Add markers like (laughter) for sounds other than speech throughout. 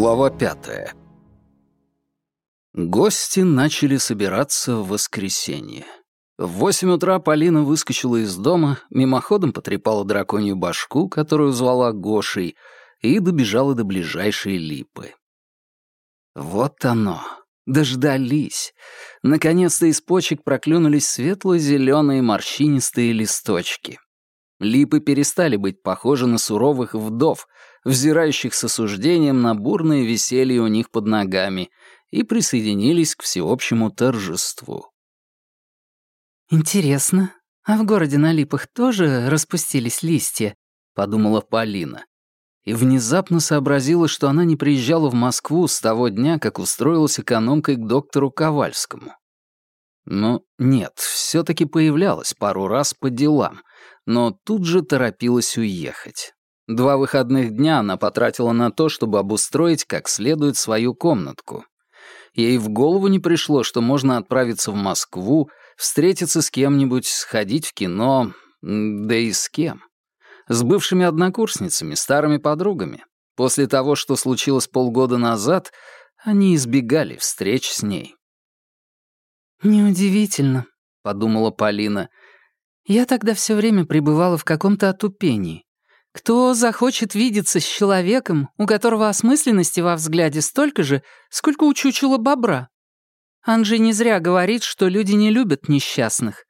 Глава пятая. Гости начали собираться в воскресенье. В восемь утра Полина выскочила из дома, мимоходом потрепала драконью башку, которую звала Гошей, и добежала до ближайшей липы. Вот оно. Дождались. Наконец-то из почек проклюнулись светло-зеленые морщинистые листочки. Липы перестали быть похожи на суровых вдов — взирающих с осуждением на бурное веселье у них под ногами, и присоединились к всеобщему торжеству. «Интересно, а в городе на липах тоже распустились листья?» — подумала Полина. И внезапно сообразила, что она не приезжала в Москву с того дня, как устроилась экономкой к доктору Ковальскому. Но нет, все таки появлялась пару раз по делам, но тут же торопилась уехать. Два выходных дня она потратила на то, чтобы обустроить как следует свою комнатку. Ей в голову не пришло, что можно отправиться в Москву, встретиться с кем-нибудь, сходить в кино, да и с кем. С бывшими однокурсницами, старыми подругами. После того, что случилось полгода назад, они избегали встреч с ней. «Неудивительно», — подумала Полина. «Я тогда все время пребывала в каком-то отупении. Кто захочет видеться с человеком, у которого осмысленности во взгляде столько же, сколько у чучела бобра? Анжи не зря говорит, что люди не любят несчастных.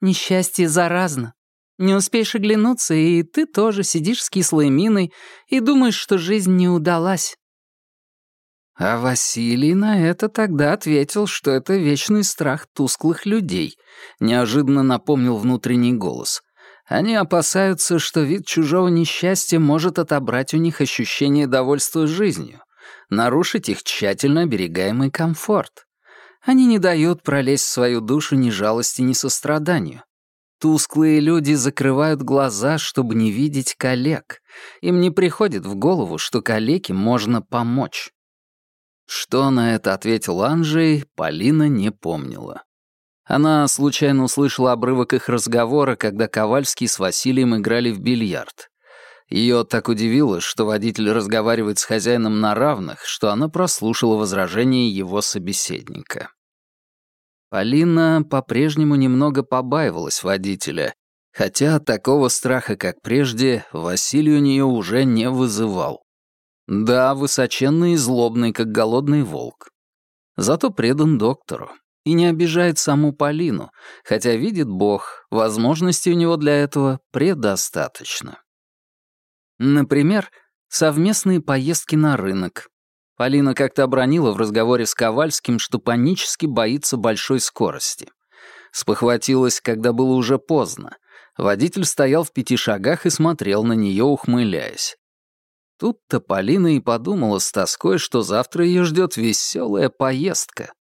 Несчастье заразно. Не успеешь оглянуться, и ты тоже сидишь с кислой миной и думаешь, что жизнь не удалась. А Василий на это тогда ответил, что это вечный страх тусклых людей, неожиданно напомнил внутренний голос. Они опасаются, что вид чужого несчастья может отобрать у них ощущение довольства жизнью, нарушить их тщательно оберегаемый комфорт. Они не дают пролезть в свою душу ни жалости, ни состраданию. Тусклые люди закрывают глаза, чтобы не видеть коллег. Им не приходит в голову, что коллеге можно помочь. Что на это ответил Анжей, Полина не помнила. Она случайно услышала обрывок их разговора, когда Ковальский с Василием играли в бильярд. Ее так удивило, что водитель разговаривает с хозяином на равных, что она прослушала возражение его собеседника. Полина по-прежнему немного побаивалась водителя, хотя такого страха, как прежде, Василий у нее уже не вызывал. Да, высоченный и злобный, как голодный волк. Зато предан доктору и не обижает саму Полину, хотя, видит Бог, возможностей у него для этого предостаточно. Например, совместные поездки на рынок. Полина как-то обронила в разговоре с Ковальским, что панически боится большой скорости. Спохватилась, когда было уже поздно. Водитель стоял в пяти шагах и смотрел на нее, ухмыляясь. Тут-то Полина и подумала с тоской, что завтра ее ждет веселая поездка.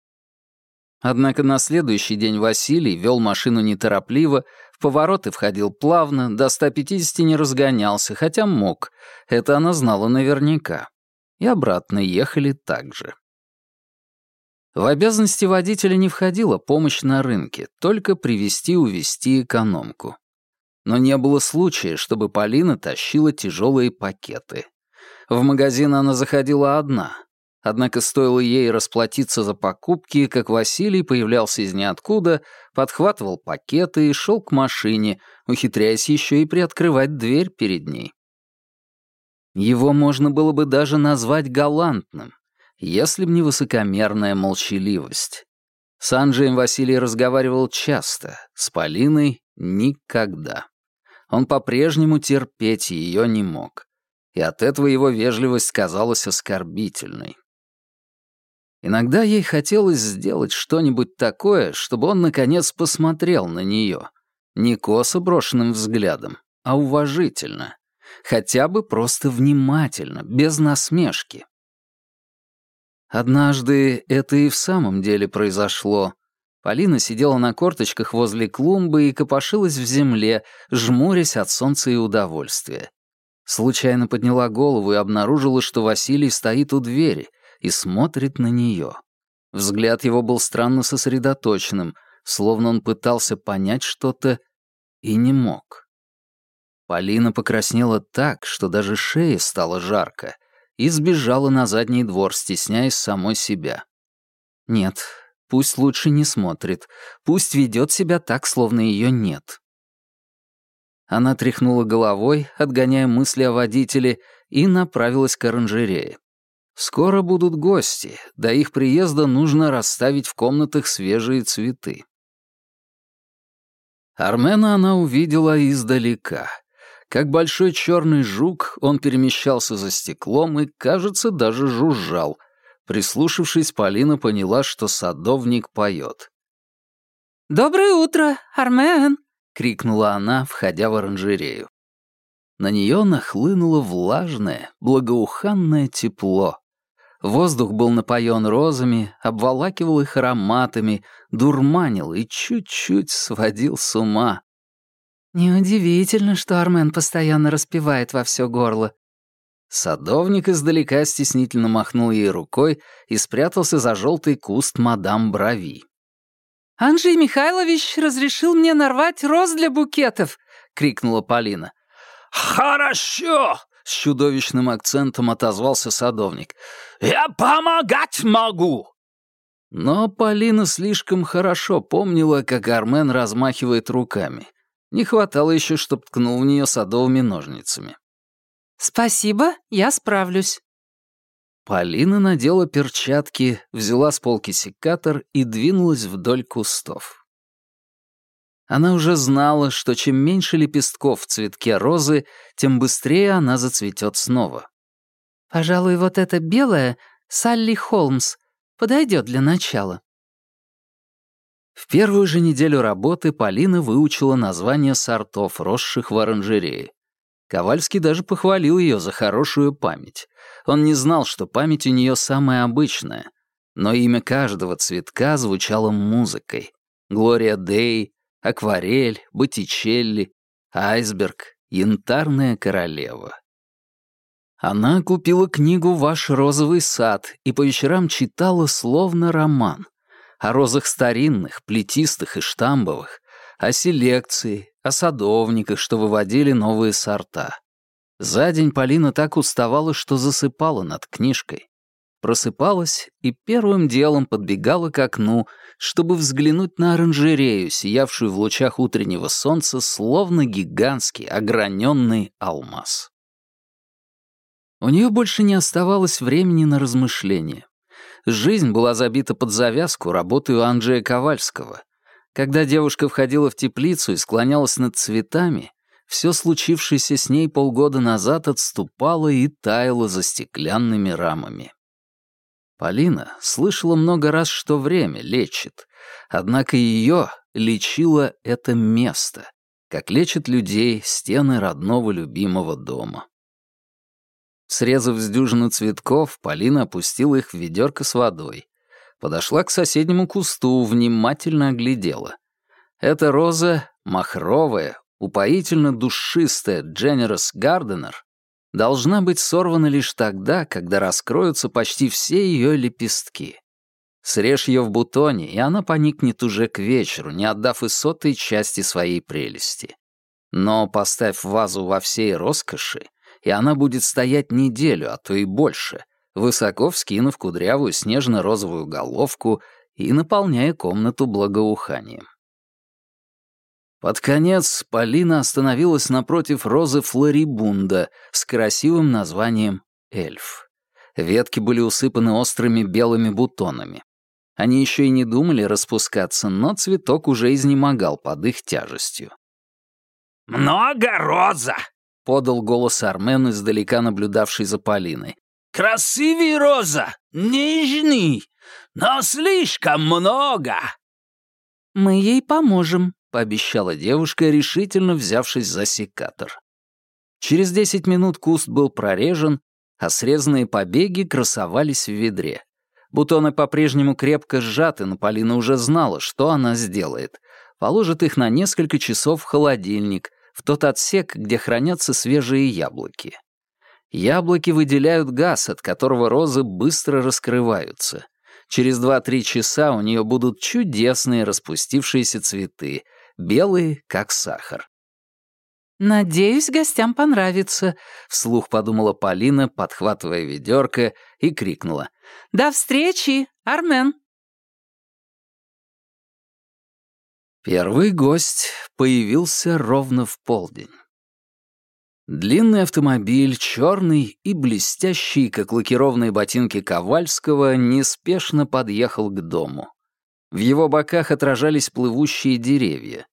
Однако на следующий день Василий вел машину неторопливо, в повороты входил плавно, до 150 не разгонялся, хотя мог. Это она знала наверняка. И обратно ехали так же. В обязанности водителя не входила помощь на рынке, только привести увезти экономку. Но не было случая, чтобы Полина тащила тяжелые пакеты. В магазин она заходила одна, Однако стоило ей расплатиться за покупки, как Василий появлялся из ниоткуда, подхватывал пакеты и шел к машине, ухитряясь еще и приоткрывать дверь перед ней. Его можно было бы даже назвать галантным, если б не высокомерная молчаливость. С Анджеем Василий разговаривал часто, с Полиной — никогда. Он по-прежнему терпеть ее не мог, и от этого его вежливость казалась оскорбительной. Иногда ей хотелось сделать что-нибудь такое, чтобы он, наконец, посмотрел на нее. Не косо брошенным взглядом, а уважительно. Хотя бы просто внимательно, без насмешки. Однажды это и в самом деле произошло. Полина сидела на корточках возле клумбы и копошилась в земле, жмурясь от солнца и удовольствия. Случайно подняла голову и обнаружила, что Василий стоит у двери — и смотрит на нее. Взгляд его был странно сосредоточенным, словно он пытался понять что-то и не мог. Полина покраснела так, что даже шея стала жарко, и сбежала на задний двор, стесняясь самой себя. Нет, пусть лучше не смотрит, пусть ведет себя так, словно ее нет. Она тряхнула головой, отгоняя мысли о водителе, и направилась к оранжерее. Скоро будут гости, до их приезда нужно расставить в комнатах свежие цветы. Армена она увидела издалека. Как большой черный жук, он перемещался за стеклом и, кажется, даже жужжал. Прислушавшись, Полина поняла, что садовник поет. «Доброе утро, Армен!» — крикнула она, входя в оранжерею. На нее нахлынуло влажное, благоуханное тепло — Воздух был напоен розами, обволакивал их ароматами, дурманил и чуть-чуть сводил с ума. «Неудивительно, что Армен постоянно распевает во все горло». Садовник издалека стеснительно махнул ей рукой и спрятался за желтый куст мадам Брави. «Анжей Михайлович разрешил мне нарвать роз для букетов!» — крикнула Полина. «Хорошо!» — с чудовищным акцентом отозвался садовник. «Я помогать могу!» Но Полина слишком хорошо помнила, как Армен размахивает руками. Не хватало еще, чтоб ткнул в нее садовыми ножницами. «Спасибо, я справлюсь». Полина надела перчатки, взяла с полки секатор и двинулась вдоль кустов. Она уже знала, что чем меньше лепестков в цветке розы, тем быстрее она зацветет снова. Пожалуй, вот эта белая — Салли Холмс. Подойдет для начала. В первую же неделю работы Полина выучила названия сортов, росших в оранжерее. Ковальский даже похвалил ее за хорошую память. Он не знал, что память у нее самая обычная. Но имя каждого цветка звучало музыкой. Глория Дей, Акварель, Боттичелли, Айсберг, Янтарная королева. Она купила книгу «Ваш розовый сад» и по вечерам читала словно роман. О розах старинных, плетистых и штамбовых, о селекции, о садовниках, что выводили новые сорта. За день Полина так уставала, что засыпала над книжкой. Просыпалась и первым делом подбегала к окну, чтобы взглянуть на оранжерею, сиявшую в лучах утреннего солнца, словно гигантский ограненный алмаз. У нее больше не оставалось времени на размышления. Жизнь была забита под завязку работой у Анджея Ковальского. Когда девушка входила в теплицу и склонялась над цветами, все случившееся с ней полгода назад отступало и таяло за стеклянными рамами. Полина слышала много раз, что время лечит, однако ее лечило это место, как лечит людей стены родного любимого дома. Срезав с дюжину цветков, Полина опустила их в ведерко с водой. Подошла к соседнему кусту, внимательно оглядела. Эта роза махровая, упоительно душистая Generous Гарденер должна быть сорвана лишь тогда, когда раскроются почти все ее лепестки. Срежь ее в бутоне, и она поникнет уже к вечеру, не отдав и сотой части своей прелести. Но поставь вазу во всей роскоши, и она будет стоять неделю, а то и больше, высоко вскинув кудрявую снежно-розовую головку и наполняя комнату благоуханием. Под конец Полина остановилась напротив розы флорибунда с красивым названием «Эльф». Ветки были усыпаны острыми белыми бутонами. Они еще и не думали распускаться, но цветок уже изнемогал под их тяжестью. «Много роза!» — подал голос Армен, издалека наблюдавший за Полиной. «Красивей, Роза! Нежный! Но слишком много!» «Мы ей поможем», — пообещала девушка, решительно взявшись за секатор. Через десять минут куст был прорежен, а срезанные побеги красовались в ведре. Бутоны по-прежнему крепко сжаты, но Полина уже знала, что она сделает. Положит их на несколько часов в холодильник, в тот отсек, где хранятся свежие яблоки. Яблоки выделяют газ, от которого розы быстро раскрываются. Через 2-3 часа у нее будут чудесные распустившиеся цветы, белые, как сахар. «Надеюсь, гостям понравится», — вслух подумала Полина, подхватывая ведерко, и крикнула. «До встречи, Армен!» Первый гость появился ровно в полдень. Длинный автомобиль, черный и блестящий, как лакированные ботинки Ковальского, неспешно подъехал к дому. В его боках отражались плывущие деревья.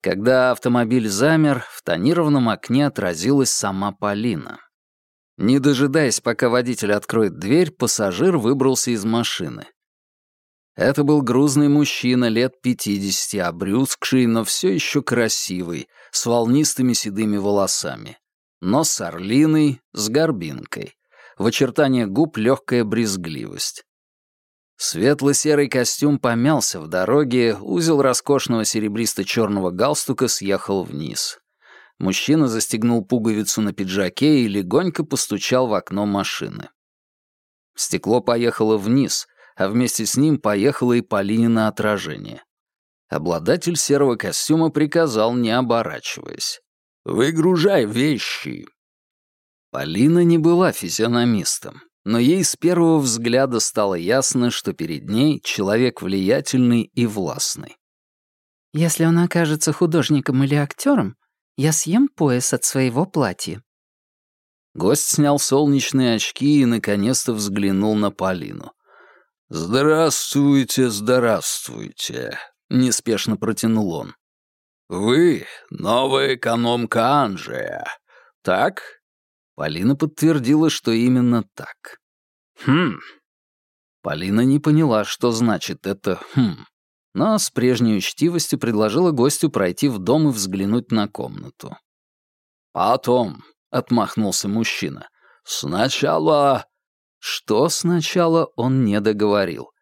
Когда автомобиль замер, в тонированном окне отразилась сама Полина. Не дожидаясь, пока водитель откроет дверь, пассажир выбрался из машины. Это был грузный мужчина лет пятидесяти, обрюзгший, но все еще красивый, с волнистыми седыми волосами. Но с орлиной, с горбинкой. В очертании губ легкая брезгливость. Светло-серый костюм помялся в дороге, узел роскошного серебристо-черного галстука съехал вниз. Мужчина застегнул пуговицу на пиджаке и легонько постучал в окно машины. Стекло поехало вниз — а вместе с ним поехало и Полине на отражение. Обладатель серого костюма приказал, не оборачиваясь. «Выгружай вещи!» Полина не была физиономистом, но ей с первого взгляда стало ясно, что перед ней человек влиятельный и властный. «Если он окажется художником или актером, я съем пояс от своего платья». Гость снял солнечные очки и, наконец-то, взглянул на Полину. «Здравствуйте, здравствуйте», — неспешно протянул он. «Вы — новая экономка Анжия, так?» Полина подтвердила, что именно так. «Хм». Полина не поняла, что значит это «хм», но с прежней учтивостью предложила гостю пройти в дом и взглянуть на комнату. «Потом», — отмахнулся мужчина, — «сначала что сначала он не договорил.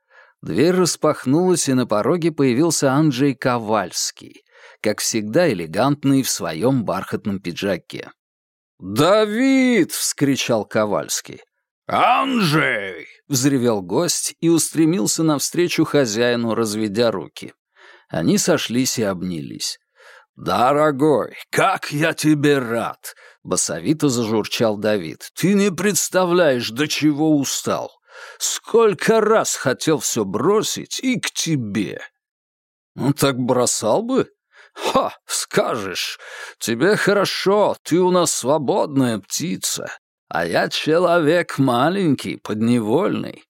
Дверь распахнулась, и на пороге появился Анджей Ковальский, как всегда элегантный в своем бархатном пиджаке. «Давид!» — вскричал Ковальский. «Анджей!» — взревел гость и устремился навстречу хозяину, разведя руки. Они сошлись и обнялись. «Дорогой, как я тебе рад! Басовито зажурчал Давид. «Ты не представляешь, до чего устал! Сколько раз хотел все бросить и к тебе!» «Ну так бросал бы!» «Ха, скажешь! Тебе хорошо, ты у нас свободная птица, а я человек маленький, подневольный».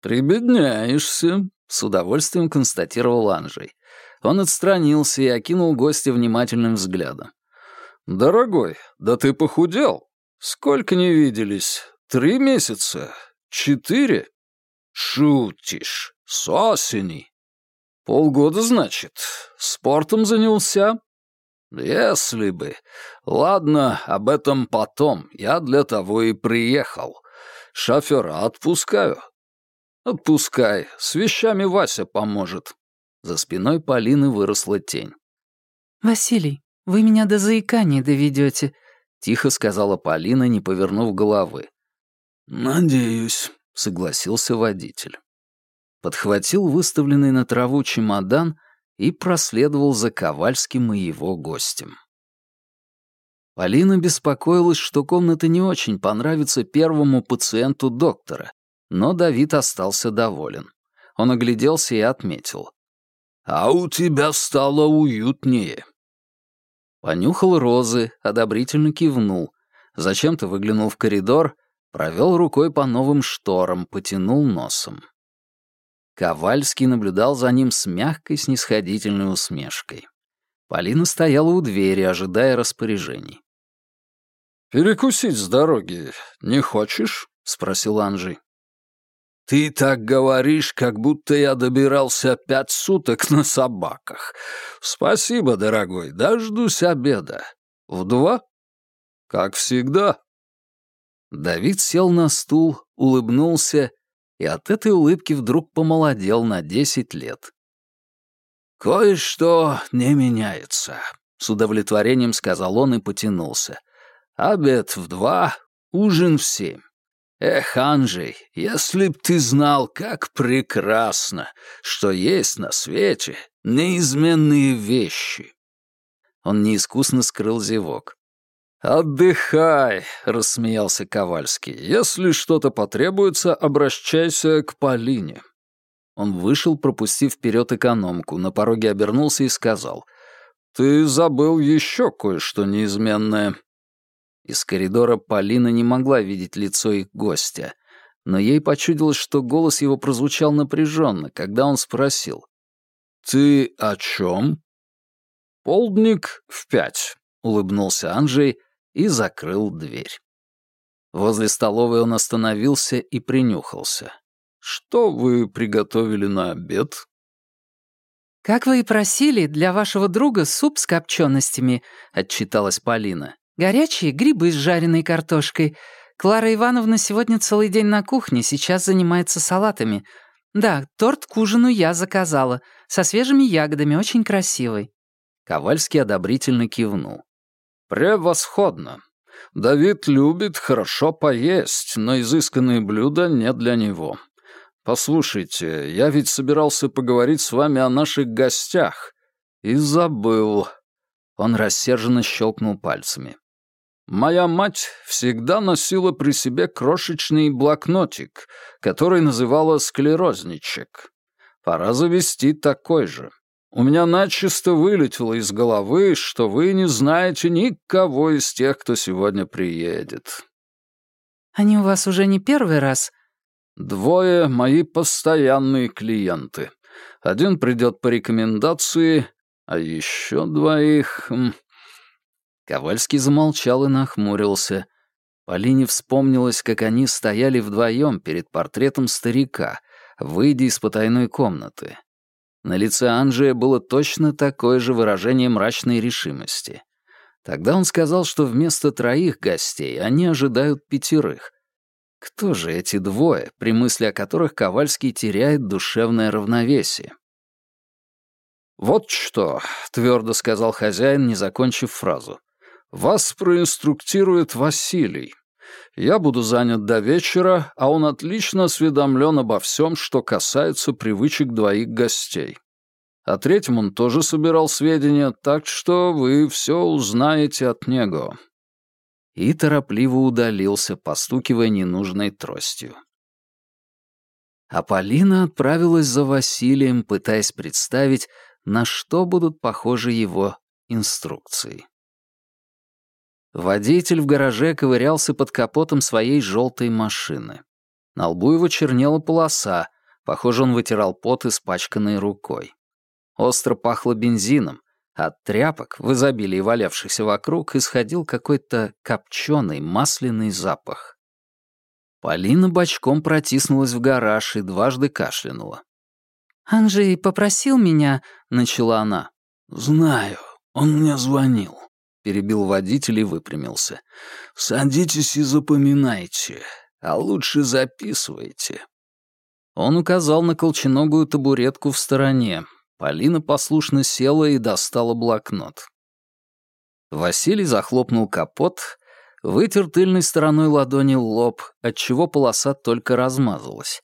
«Прибедняешься», — с удовольствием констатировал Анжей. Он отстранился и окинул гостя внимательным взглядом. «Дорогой, да ты похудел. Сколько не виделись? Три месяца? Четыре?» «Шутишь. С осени. Полгода, значит. Спортом занялся?» «Если бы. Ладно, об этом потом. Я для того и приехал. Шофера отпускаю». «Отпускай. С вещами Вася поможет». За спиной Полины выросла тень. «Василий, «Вы меня до заикания доведете», — тихо сказала Полина, не повернув головы. «Надеюсь», — согласился водитель. Подхватил выставленный на траву чемодан и проследовал за Ковальским и его гостем. Полина беспокоилась, что комната не очень понравится первому пациенту доктора, но Давид остался доволен. Он огляделся и отметил. «А у тебя стало уютнее». Понюхал розы, одобрительно кивнул. Зачем-то выглянул в коридор, провел рукой по новым шторам, потянул носом. Ковальский наблюдал за ним с мягкой снисходительной усмешкой. Полина стояла у двери, ожидая распоряжений. «Перекусить с дороги не хочешь?» — спросил Анжи. «Ты так говоришь, как будто я добирался пять суток на собаках. Спасибо, дорогой, дождусь обеда. В два?» «Как всегда». Давид сел на стул, улыбнулся, и от этой улыбки вдруг помолодел на десять лет. «Кое-что не меняется», — с удовлетворением сказал он и потянулся. «Обед в два, ужин в семь. Эх, Анжей, если б ты знал, как прекрасно, что есть на свете неизменные вещи. Он неискусно скрыл зевок. «Отдыхай», — рассмеялся Ковальский. «Если что-то потребуется, обращайся к Полине». Он вышел, пропустив вперед экономку, на пороге обернулся и сказал. «Ты забыл еще кое-что неизменное». Из коридора Полина не могла видеть лицо их гостя, но ей почудилось, что голос его прозвучал напряженно, когда он спросил. «Ты о чем?» «Полдник в пять», — улыбнулся Анжей и закрыл дверь. Возле столовой он остановился и принюхался. «Что вы приготовили на обед?» «Как вы и просили, для вашего друга суп с копченостями», — отчиталась Полина. Горячие грибы с жареной картошкой. Клара Ивановна сегодня целый день на кухне, сейчас занимается салатами. Да, торт к ужину я заказала, со свежими ягодами, очень красивый». Ковальский одобрительно кивнул. «Превосходно. Давид любит хорошо поесть, но изысканные блюда не для него. Послушайте, я ведь собирался поговорить с вами о наших гостях. И забыл». Он рассерженно щелкнул пальцами. Моя мать всегда носила при себе крошечный блокнотик, который называла склерозничек. Пора завести такой же. У меня начисто вылетело из головы, что вы не знаете никого из тех, кто сегодня приедет. Они у вас уже не первый раз? Двое мои постоянные клиенты. Один придет по рекомендации, а еще двоих... Ковальский замолчал и нахмурился. Полине вспомнилось, как они стояли вдвоем перед портретом старика, выйдя из потайной комнаты. На лице Анжия было точно такое же выражение мрачной решимости. Тогда он сказал, что вместо троих гостей они ожидают пятерых. Кто же эти двое, при мысли о которых Ковальский теряет душевное равновесие? «Вот что», — твердо сказал хозяин, не закончив фразу. Вас проинструктирует Василий. Я буду занят до вечера, а он отлично осведомлен обо всем, что касается привычек двоих гостей. О третьем он тоже собирал сведения, так что вы все узнаете от него». И торопливо удалился, постукивая ненужной тростью. А Полина отправилась за Василием, пытаясь представить, на что будут похожи его инструкции. Водитель в гараже ковырялся под капотом своей желтой машины. На лбу его чернела полоса, похоже, он вытирал пот, испачканный рукой. Остро пахло бензином, от тряпок, в изобилии валявшихся вокруг, исходил какой-то копченый масляный запах. Полина бочком протиснулась в гараж и дважды кашлянула. «Анжей попросил меня», — начала она. «Знаю, он мне звонил» перебил водитель и выпрямился. «Садитесь и запоминайте, а лучше записывайте». Он указал на колченогую табуретку в стороне. Полина послушно села и достала блокнот. Василий захлопнул капот, вытер тыльной стороной ладони лоб, отчего полоса только размазалась.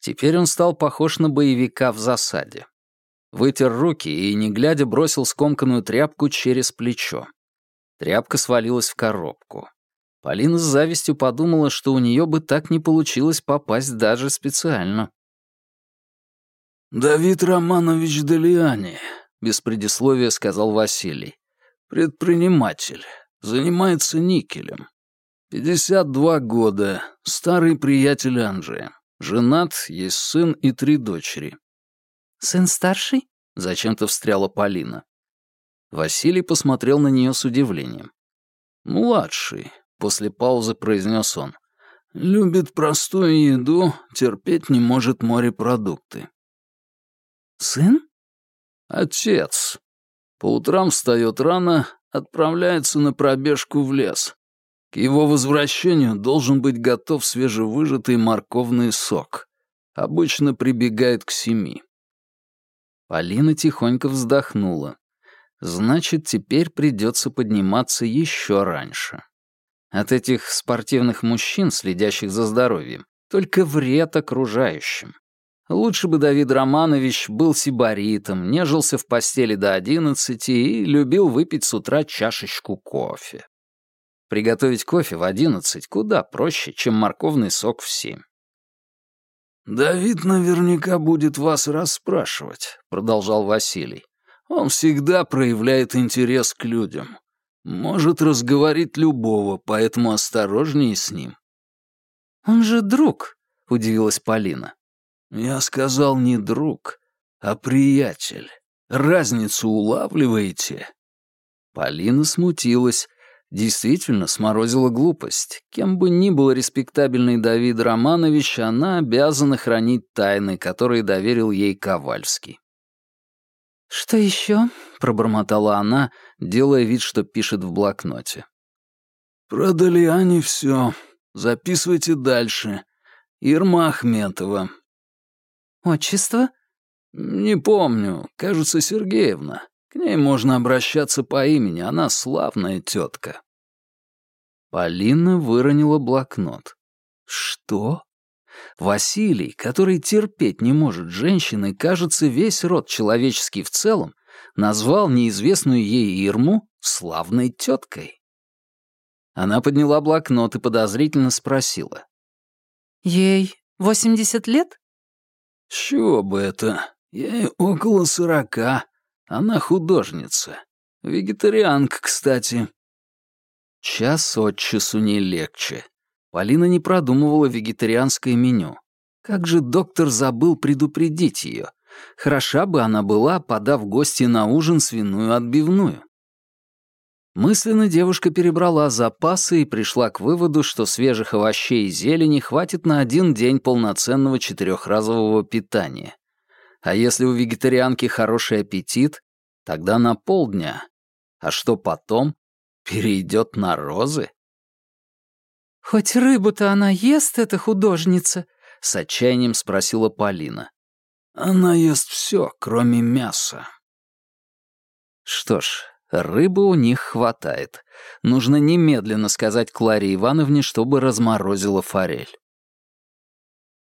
Теперь он стал похож на боевика в засаде. Вытер руки и, не глядя, бросил скомканную тряпку через плечо. Тряпка свалилась в коробку. Полина с завистью подумала, что у нее бы так не получилось попасть даже специально. «Давид Романович Делиани», — без предисловия сказал Василий. «Предприниматель. Занимается никелем. 52 года. Старый приятель Анжи. Женат, есть сын и три дочери». «Сын старший?» — зачем-то встряла Полина. Василий посмотрел на нее с удивлением. «Младший», — после паузы произнес он, — «любит простую еду, терпеть не может морепродукты». «Сын?» «Отец. По утрам встает рано, отправляется на пробежку в лес. К его возвращению должен быть готов свежевыжатый морковный сок. Обычно прибегает к семи». Полина тихонько вздохнула. Значит, теперь придется подниматься еще раньше. От этих спортивных мужчин, следящих за здоровьем, только вред окружающим. Лучше бы Давид Романович был сибаритом, нежился в постели до одиннадцати и любил выпить с утра чашечку кофе. Приготовить кофе в одиннадцать куда проще, чем морковный сок в семь. «Давид наверняка будет вас расспрашивать», — продолжал Василий. Он всегда проявляет интерес к людям. Может разговорить любого, поэтому осторожнее с ним». «Он же друг», — удивилась Полина. «Я сказал не друг, а приятель. Разницу улавливаете?» Полина смутилась. Действительно, сморозила глупость. Кем бы ни был респектабельный Давид Романович, она обязана хранить тайны, которые доверил ей Ковальский. «Что еще?» — пробормотала она, делая вид, что пишет в блокноте. «Продали они все. Записывайте дальше. Ирма Ахметова». «Отчество?» «Не помню. Кажется, Сергеевна. К ней можно обращаться по имени. Она славная тетка». Полина выронила блокнот. «Что?» Василий, который терпеть не может женщины, кажется, весь род человеческий в целом, назвал неизвестную ей Ирму славной теткой. Она подняла блокнот и подозрительно спросила. «Ей восемьдесят лет?» «Чего бы это? Ей около сорока. Она художница. Вегетарианка, кстати». Час от часу не легче. Полина не продумывала вегетарианское меню. Как же доктор забыл предупредить ее? Хороша бы она была, подав гости на ужин свиную отбивную. Мысленно девушка перебрала запасы и пришла к выводу, что свежих овощей и зелени хватит на один день полноценного четырехразового питания. А если у вегетарианки хороший аппетит, тогда на полдня. А что потом? Перейдет на розы? «Хоть рыбу-то она ест, эта художница?» — с отчаянием спросила Полина. «Она ест все, кроме мяса». Что ж, рыбы у них хватает. Нужно немедленно сказать Кларе Ивановне, чтобы разморозила форель.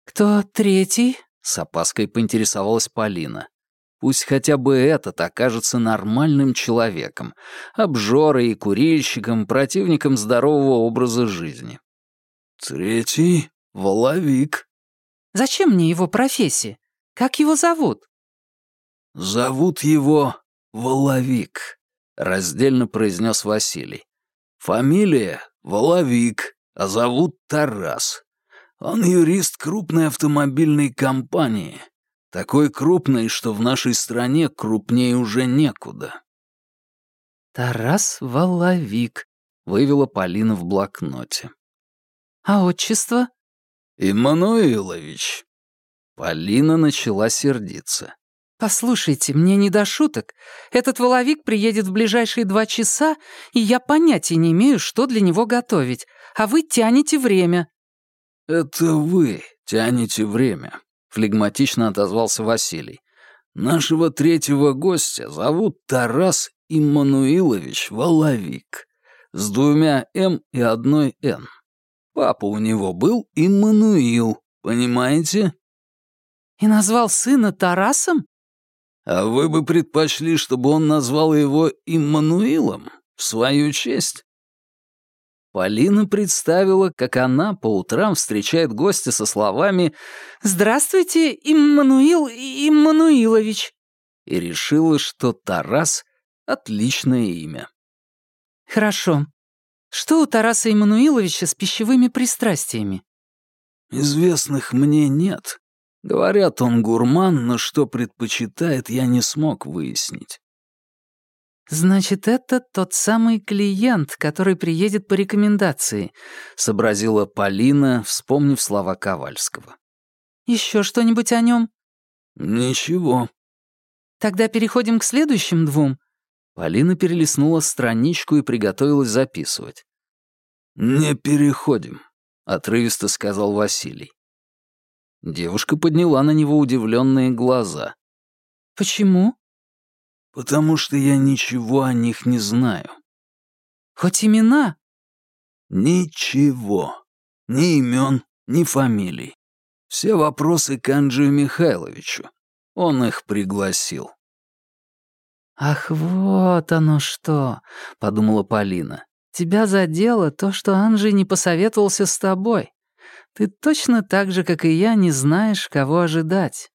«Кто третий?» — с опаской поинтересовалась Полина. Пусть хотя бы этот окажется нормальным человеком, обжорой и курильщиком, противником здорового образа жизни. Третий — воловик. Зачем мне его профессия? Как его зовут? Зовут его Воловик, раздельно произнес Василий. Фамилия Воловик, а зовут Тарас. Он юрист крупной автомобильной компании. Такой крупной, что в нашей стране крупнее уже некуда. Тарас Воловик, вывела Полина в блокноте. «А отчество?» «Иммануилович». Полина начала сердиться. «Послушайте, мне не до шуток. Этот воловик приедет в ближайшие два часа, и я понятия не имею, что для него готовить. А вы тянете время». «Это вы тянете время», — флегматично отозвался Василий. «Нашего третьего гостя зовут Тарас Иммануилович Воловик с двумя «М» и одной «Н». Папа у него был Иммануил, понимаете?» «И назвал сына Тарасом?» «А вы бы предпочли, чтобы он назвал его Иммануилом в свою честь?» Полина представила, как она по утрам встречает гостя со словами «Здравствуйте, Иммануил Иммануилович!» и решила, что Тарас — отличное имя. «Хорошо, что у Тараса Иммануиловича с пищевыми пристрастиями? Известных мне нет. Говорят, он гурман, но что предпочитает, я не смог выяснить. «Значит, это тот самый клиент, который приедет по рекомендации», — сообразила Полина, вспомнив слова Ковальского. «Еще что-нибудь о нем?» «Ничего». «Тогда переходим к следующим двум. Полина перелистнула страничку и приготовилась записывать. «Не переходим», — отрывисто сказал Василий. Девушка подняла на него удивленные глаза. «Почему?» «Потому что я ничего о них не знаю». «Хоть имена?» «Ничего. Ни имен, ни фамилий. Все вопросы к Анджию Михайловичу. Он их пригласил». «Ах, вот оно что!» — подумала Полина. «Тебя задело то, что Анжи не посоветовался с тобой. Ты точно так же, как и я, не знаешь, кого ожидать».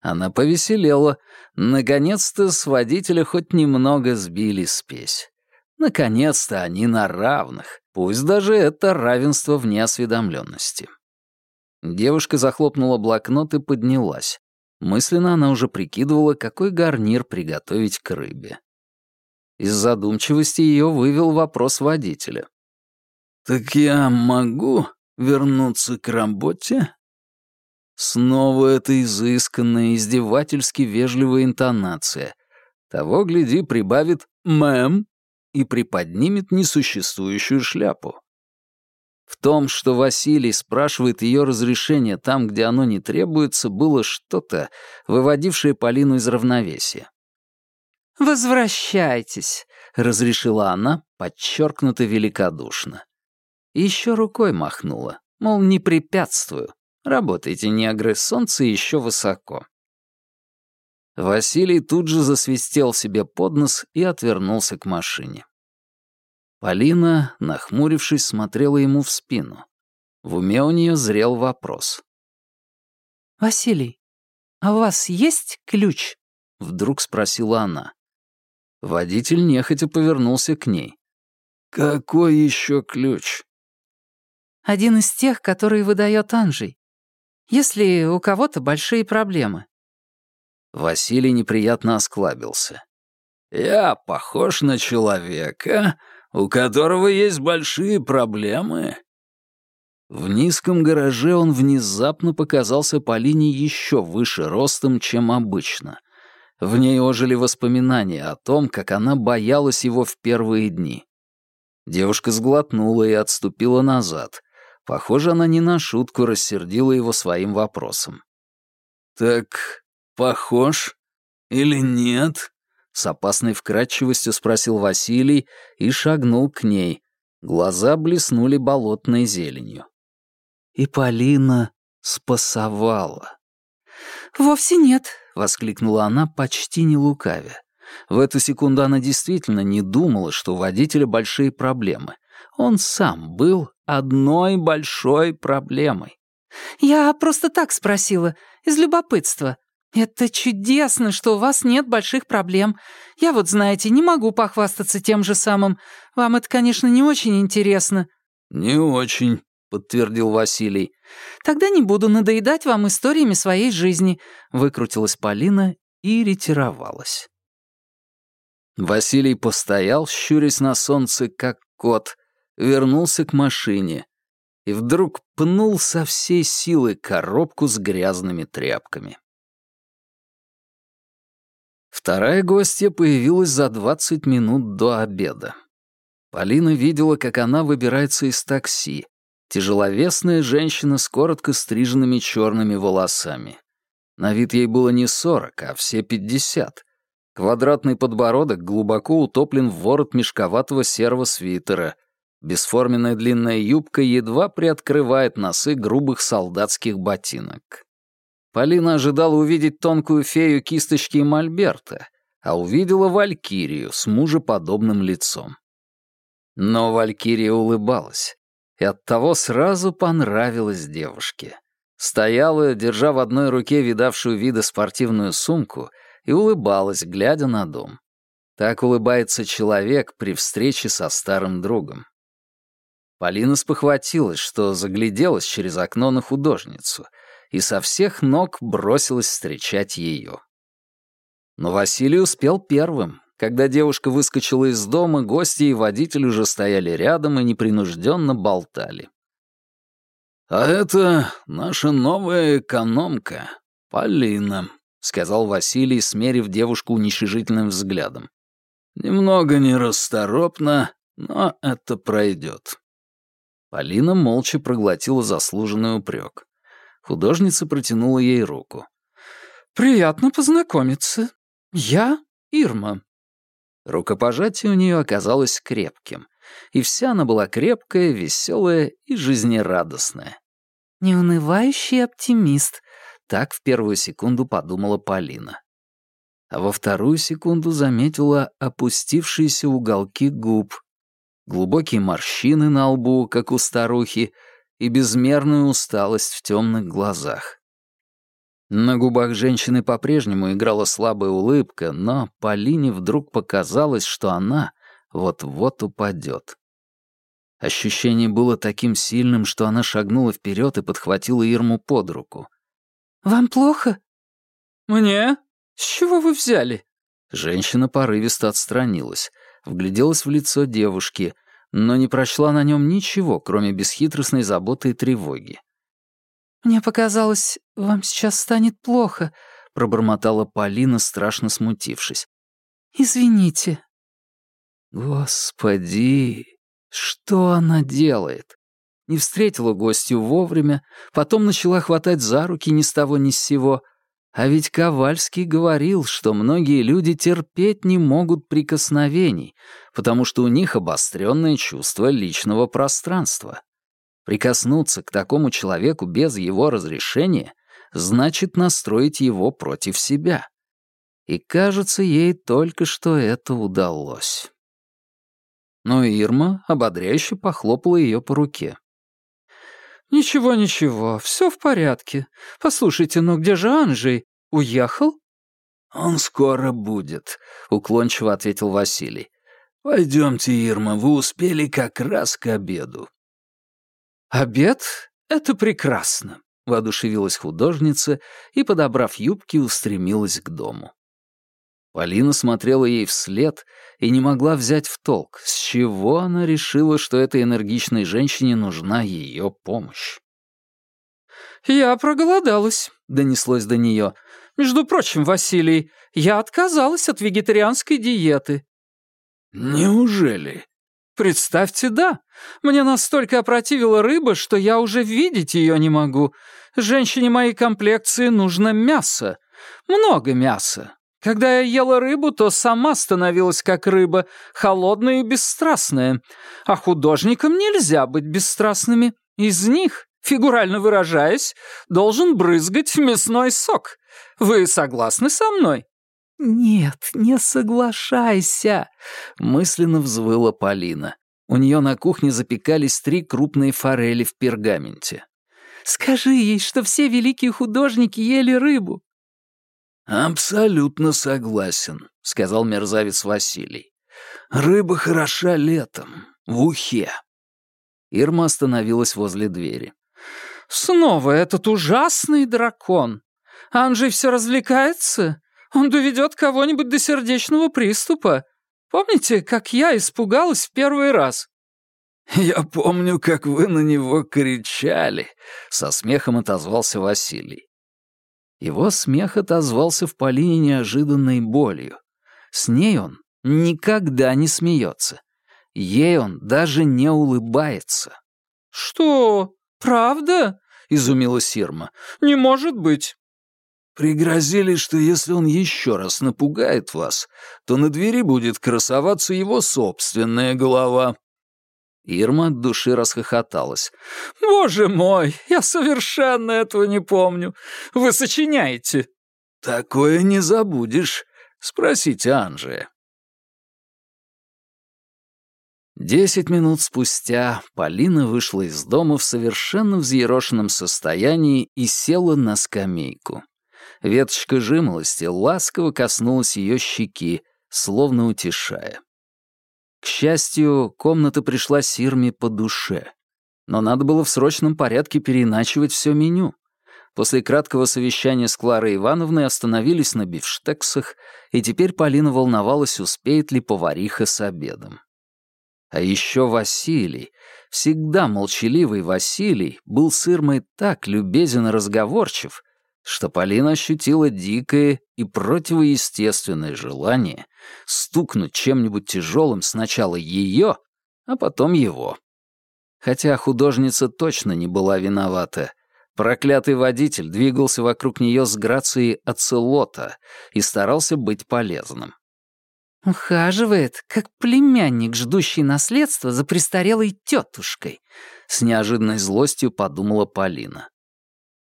Она повеселела. Наконец-то с водителя хоть немного сбили спесь. Наконец-то они на равных, пусть даже это равенство в неосведомленности. Девушка захлопнула блокнот и поднялась. Мысленно она уже прикидывала, какой гарнир приготовить к рыбе. Из задумчивости ее вывел вопрос водителя. «Так я могу вернуться к работе?» Снова эта изысканная, издевательски вежливая интонация. Того, гляди, прибавит «мэм» и приподнимет несуществующую шляпу. В том, что Василий спрашивает ее разрешение там, где оно не требуется, было что-то, выводившее Полину из равновесия. «Возвращайтесь», — разрешила она, подчеркнуто великодушно. Еще рукой махнула, мол, не препятствую. Работайте, не солнце еще высоко. Василий тут же засвистел себе под нос и отвернулся к машине. Полина, нахмурившись, смотрела ему в спину. В уме у нее зрел вопрос. «Василий, а у вас есть ключ?» — вдруг спросила она. Водитель нехотя повернулся к ней. «Какой еще ключ?» «Один из тех, которые выдает Анжей. Если у кого-то большие проблемы». Василий неприятно осклабился. «Я похож на человека, у которого есть большие проблемы». В низком гараже он внезапно показался Полине еще выше ростом, чем обычно. В ней ожили воспоминания о том, как она боялась его в первые дни. Девушка сглотнула и отступила назад. Похоже, она не на шутку рассердила его своим вопросом. «Так похож или нет?» С опасной вкрадчивостью спросил Василий и шагнул к ней. Глаза блеснули болотной зеленью. И Полина спасовала. «Вовсе нет», — воскликнула она почти не лукавя. В эту секунду она действительно не думала, что у водителя большие проблемы. Он сам был одной большой проблемой. «Я просто так спросила, из любопытства. «Это чудесно, что у вас нет больших проблем. Я вот, знаете, не могу похвастаться тем же самым. Вам это, конечно, не очень интересно». «Не очень», — подтвердил Василий. «Тогда не буду надоедать вам историями своей жизни», — выкрутилась Полина и ретировалась. Василий постоял, щурясь на солнце, как кот, вернулся к машине и вдруг пнул со всей силы коробку с грязными тряпками. Вторая гостья появилась за 20 минут до обеда. Полина видела, как она выбирается из такси. Тяжеловесная женщина с коротко стриженными черными волосами. На вид ей было не 40, а все 50. Квадратный подбородок глубоко утоплен в ворот мешковатого серого свитера. Бесформенная длинная юбка едва приоткрывает носы грубых солдатских ботинок. Полина ожидала увидеть тонкую фею кисточки и мольберта, а увидела валькирию с мужеподобным лицом. Но валькирия улыбалась, и оттого сразу понравилась девушке. Стояла, держа в одной руке видавшую вида спортивную сумку, и улыбалась, глядя на дом. Так улыбается человек при встрече со старым другом. Полина спохватилась, что загляделась через окно на художницу — и со всех ног бросилась встречать ее. Но Василий успел первым. Когда девушка выскочила из дома, гости и водитель уже стояли рядом и непринужденно болтали. «А это наша новая экономка, Полина», — сказал Василий, смерив девушку уничижительным взглядом. «Немного нерасторопно, но это пройдет». Полина молча проглотила заслуженный упрек. Художница протянула ей руку. «Приятно познакомиться. Я Ирма». Рукопожатие у нее оказалось крепким, и вся она была крепкая, веселая и жизнерадостная. «Неунывающий оптимист», — так в первую секунду подумала Полина. А во вторую секунду заметила опустившиеся уголки губ, глубокие морщины на лбу, как у старухи, и безмерную усталость в темных глазах. На губах женщины по-прежнему играла слабая улыбка, но Полине вдруг показалось, что она вот-вот упадет. Ощущение было таким сильным, что она шагнула вперед и подхватила Ирму под руку. «Вам плохо?» «Мне? С чего вы взяли?» Женщина порывисто отстранилась, вгляделась в лицо девушки — но не прочла на нем ничего, кроме бесхитростной заботы и тревоги. «Мне показалось, вам сейчас станет плохо», — пробормотала Полина, страшно смутившись. «Извините». «Господи, что она делает?» Не встретила гостью вовремя, потом начала хватать за руки ни с того ни с сего — а ведь Ковальский говорил, что многие люди терпеть не могут прикосновений, потому что у них обостренное чувство личного пространства. Прикоснуться к такому человеку без его разрешения значит настроить его против себя. И кажется, ей только что это удалось. Но Ирма ободряюще похлопала ее по руке. «Ничего, ничего, все в порядке. Послушайте, но где же Анжей? Уехал?» «Он скоро будет», — уклончиво ответил Василий. «Пойдемте, Ирма, вы успели как раз к обеду». «Обед — это прекрасно», — воодушевилась художница и, подобрав юбки, устремилась к дому. Полина смотрела ей вслед и не могла взять в толк, с чего она решила, что этой энергичной женщине нужна ее помощь. «Я проголодалась», — донеслось до нее. «Между прочим, Василий, я отказалась от вегетарианской диеты». «Неужели?» «Представьте, да. Мне настолько опротивила рыба, что я уже видеть ее не могу. Женщине моей комплекции нужно мясо. Много мяса. Когда я ела рыбу, то сама становилась как рыба, холодная и бесстрастная. А художникам нельзя быть бесстрастными. Из них, фигурально выражаясь, должен брызгать мясной сок. Вы согласны со мной?» «Нет, не соглашайся!» — мысленно взвыла Полина. У нее на кухне запекались три крупные форели в пергаменте. «Скажи ей, что все великие художники ели рыбу, «Абсолютно согласен», — сказал мерзавец Василий. «Рыба хороша летом, в ухе». Ирма остановилась возле двери. «Снова этот ужасный дракон. Анжей все развлекается. Он доведет кого-нибудь до сердечного приступа. Помните, как я испугалась в первый раз?» «Я помню, как вы на него кричали», — со смехом отозвался Василий. Его смех отозвался в Полине неожиданной болью. С ней он никогда не смеется. Ей он даже не улыбается. «Что? Правда?» — изумилась Сирма. «Не может быть!» «Пригрозили, что если он еще раз напугает вас, то на двери будет красоваться его собственная голова», Ирма от души расхохоталась. «Боже мой, я совершенно этого не помню. Вы сочиняете». «Такое не забудешь. Спросите Анжия». Десять минут спустя Полина вышла из дома в совершенно взъерошенном состоянии и села на скамейку. Веточка жимолости ласково коснулась ее щеки, словно утешая. К счастью, комната пришла Сирме по душе. Но надо было в срочном порядке переиначивать все меню. После краткого совещания с Кларой Ивановной остановились на бифштексах, и теперь Полина волновалась, успеет ли повариха с обедом. А еще Василий, всегда молчаливый Василий, был с так любезен и разговорчив, что Полина ощутила дикое и противоестественное желание стукнуть чем-нибудь тяжелым сначала ее, а потом его. Хотя художница точно не была виновата. Проклятый водитель двигался вокруг нее с грацией оцелота и старался быть полезным. «Ухаживает, как племянник, ждущий наследства за престарелой тетушкой», — с неожиданной злостью подумала Полина.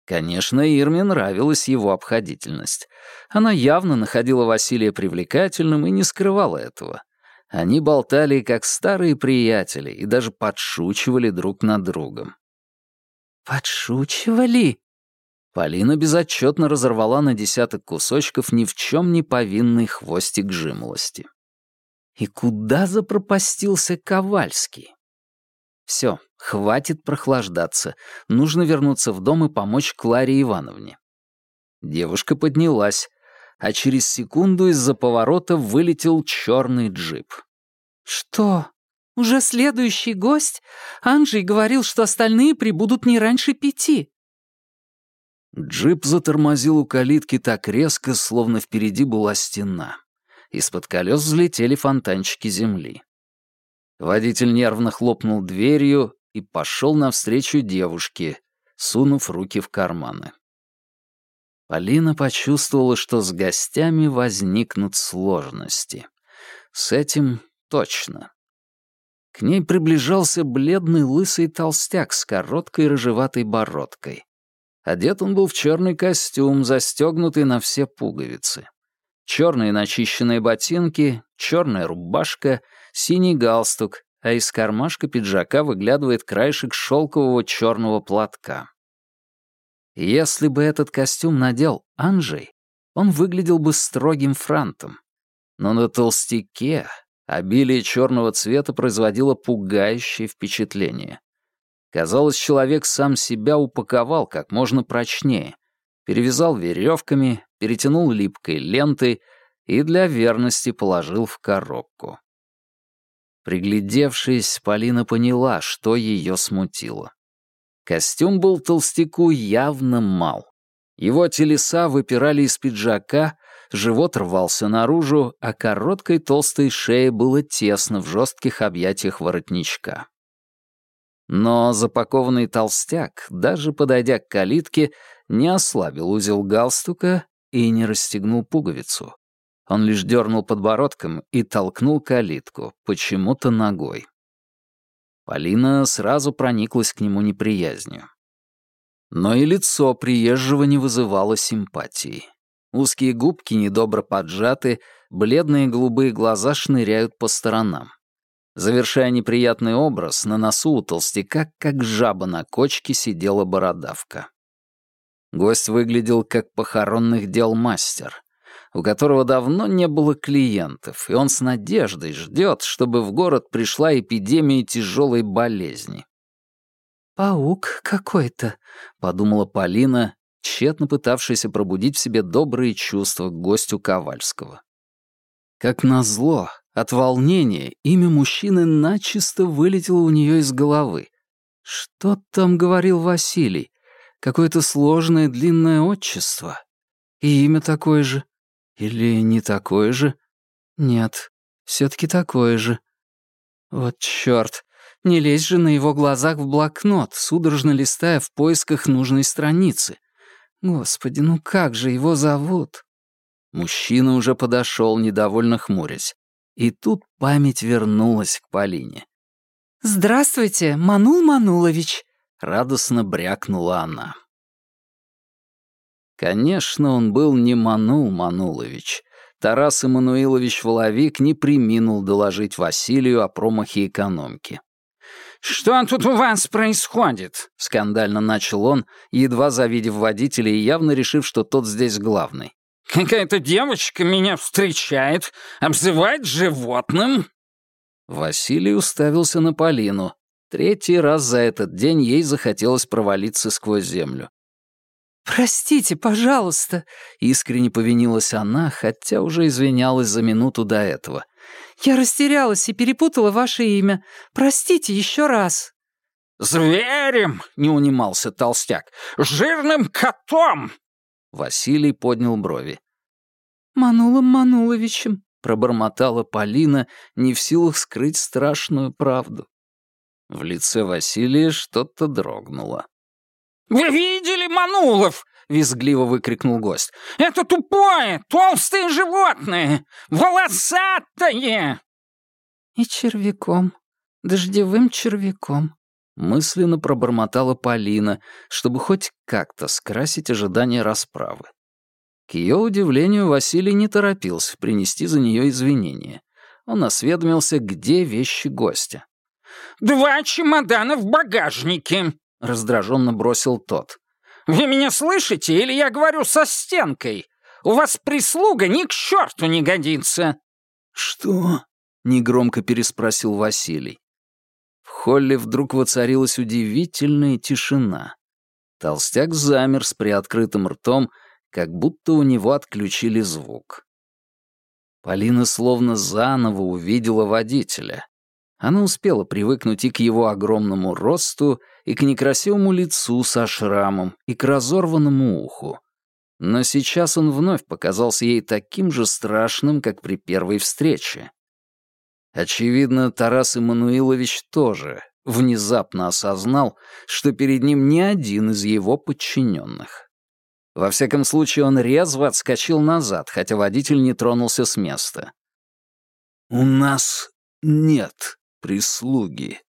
Конечно, Ирме нравилась его обходительность. Она явно находила Василия привлекательным и не скрывала этого. Они болтали, как старые приятели, и даже подшучивали друг над другом. «Подшучивали?» Полина безотчетно разорвала на десяток кусочков ни в чем не повинный хвостик жимолости. И куда запропастился Ковальский? Все, хватит прохлаждаться. Нужно вернуться в дом и помочь Кларе Ивановне. Девушка поднялась, а через секунду из-за поворота вылетел черный джип. «Что? Уже следующий гость? Анжей говорил, что остальные прибудут не раньше пяти». Джип затормозил у калитки так резко, словно впереди была стена. Из-под колес взлетели фонтанчики земли. Водитель нервно хлопнул дверью и пошел навстречу девушке, сунув руки в карманы. Полина почувствовала, что с гостями возникнут сложности. С этим точно. К ней приближался бледный лысый толстяк с короткой рыжеватой бородкой. Одет он был в черный костюм, застегнутый на все пуговицы. Черные начищенные ботинки, черная рубашка — синий галстук, а из кармашка пиджака выглядывает краешек шелкового черного платка. Если бы этот костюм надел Анжей, он выглядел бы строгим франтом. Но на толстяке обилие черного цвета производило пугающее впечатление. Казалось, человек сам себя упаковал как можно прочнее, перевязал веревками, перетянул липкой лентой и для верности положил в коробку. Приглядевшись, Полина поняла, что ее смутило. Костюм был толстяку явно мал. Его телеса выпирали из пиджака, живот рвался наружу, а короткой толстой шее было тесно в жестких объятиях воротничка. Но запакованный толстяк, даже подойдя к калитке, не ослабил узел галстука и не расстегнул пуговицу. Он лишь дернул подбородком и толкнул калитку, почему-то ногой. Полина сразу прониклась к нему неприязнью. Но и лицо приезжего не вызывало симпатии. Узкие губки недобро поджаты, бледные голубые глаза шныряют по сторонам. Завершая неприятный образ, на носу у толстяка, как жаба на кочке, сидела бородавка. Гость выглядел как похоронных дел мастер у которого давно не было клиентов, и он с надеждой ждет, чтобы в город пришла эпидемия тяжелой болезни. «Паук какой-то», — подумала Полина, тщетно пытавшаяся пробудить в себе добрые чувства к гостю Ковальского. Как назло, от волнения имя мужчины начисто вылетело у нее из головы. Что там говорил Василий? Какое-то сложное длинное отчество. И имя такое же. Или не такое же? Нет, все таки такое же. Вот чёрт, не лезь же на его глазах в блокнот, судорожно листая в поисках нужной страницы. Господи, ну как же его зовут? Мужчина уже подошел, недовольно хмурясь. И тут память вернулась к Полине. «Здравствуйте, Манул Манулович!» — радостно брякнула она. Конечно, он был не Манул Манулович. Тарас Эммануилович Воловик не приминул доложить Василию о промахе экономки. «Что тут у вас происходит?» — скандально начал он, едва завидев водителя и явно решив, что тот здесь главный. «Какая-то девочка меня встречает, обзывает животным». Василий уставился на Полину. Третий раз за этот день ей захотелось провалиться сквозь землю. «Простите, пожалуйста», — искренне повинилась она, хотя уже извинялась за минуту до этого. «Я растерялась и перепутала ваше имя. Простите еще раз». «Зверем!» — не унимался толстяк. «Жирным котом!» Василий поднял брови. «Манулом Мануловичем», — пробормотала Полина, не в силах скрыть страшную правду. В лице Василия что-то дрогнуло. «Вы видели Манулов?» — визгливо выкрикнул гость. «Это тупое, толстые животные, волосатые!» «И червяком, дождевым червяком», — мысленно пробормотала Полина, чтобы хоть как-то скрасить ожидание расправы. К ее удивлению, Василий не торопился принести за нее извинения. Он осведомился, где вещи гостя. «Два чемодана в багажнике», — раздраженно бросил тот. «Вы меня слышите, или я говорю со стенкой? У вас прислуга ни к черту не годится!» «Что?» — негромко переспросил Василий. В холле вдруг воцарилась удивительная тишина. Толстяк замер с приоткрытым ртом, как будто у него отключили звук. Полина словно заново увидела водителя. Она успела привыкнуть и к его огромному росту, и к некрасивому лицу со шрамом, и к разорванному уху. Но сейчас он вновь показался ей таким же страшным, как при первой встрече. Очевидно, Тарас Иммануилович тоже внезапно осознал, что перед ним не один из его подчиненных. Во всяком случае, он резво отскочил назад, хотя водитель не тронулся с места. «У нас нет прислуги»,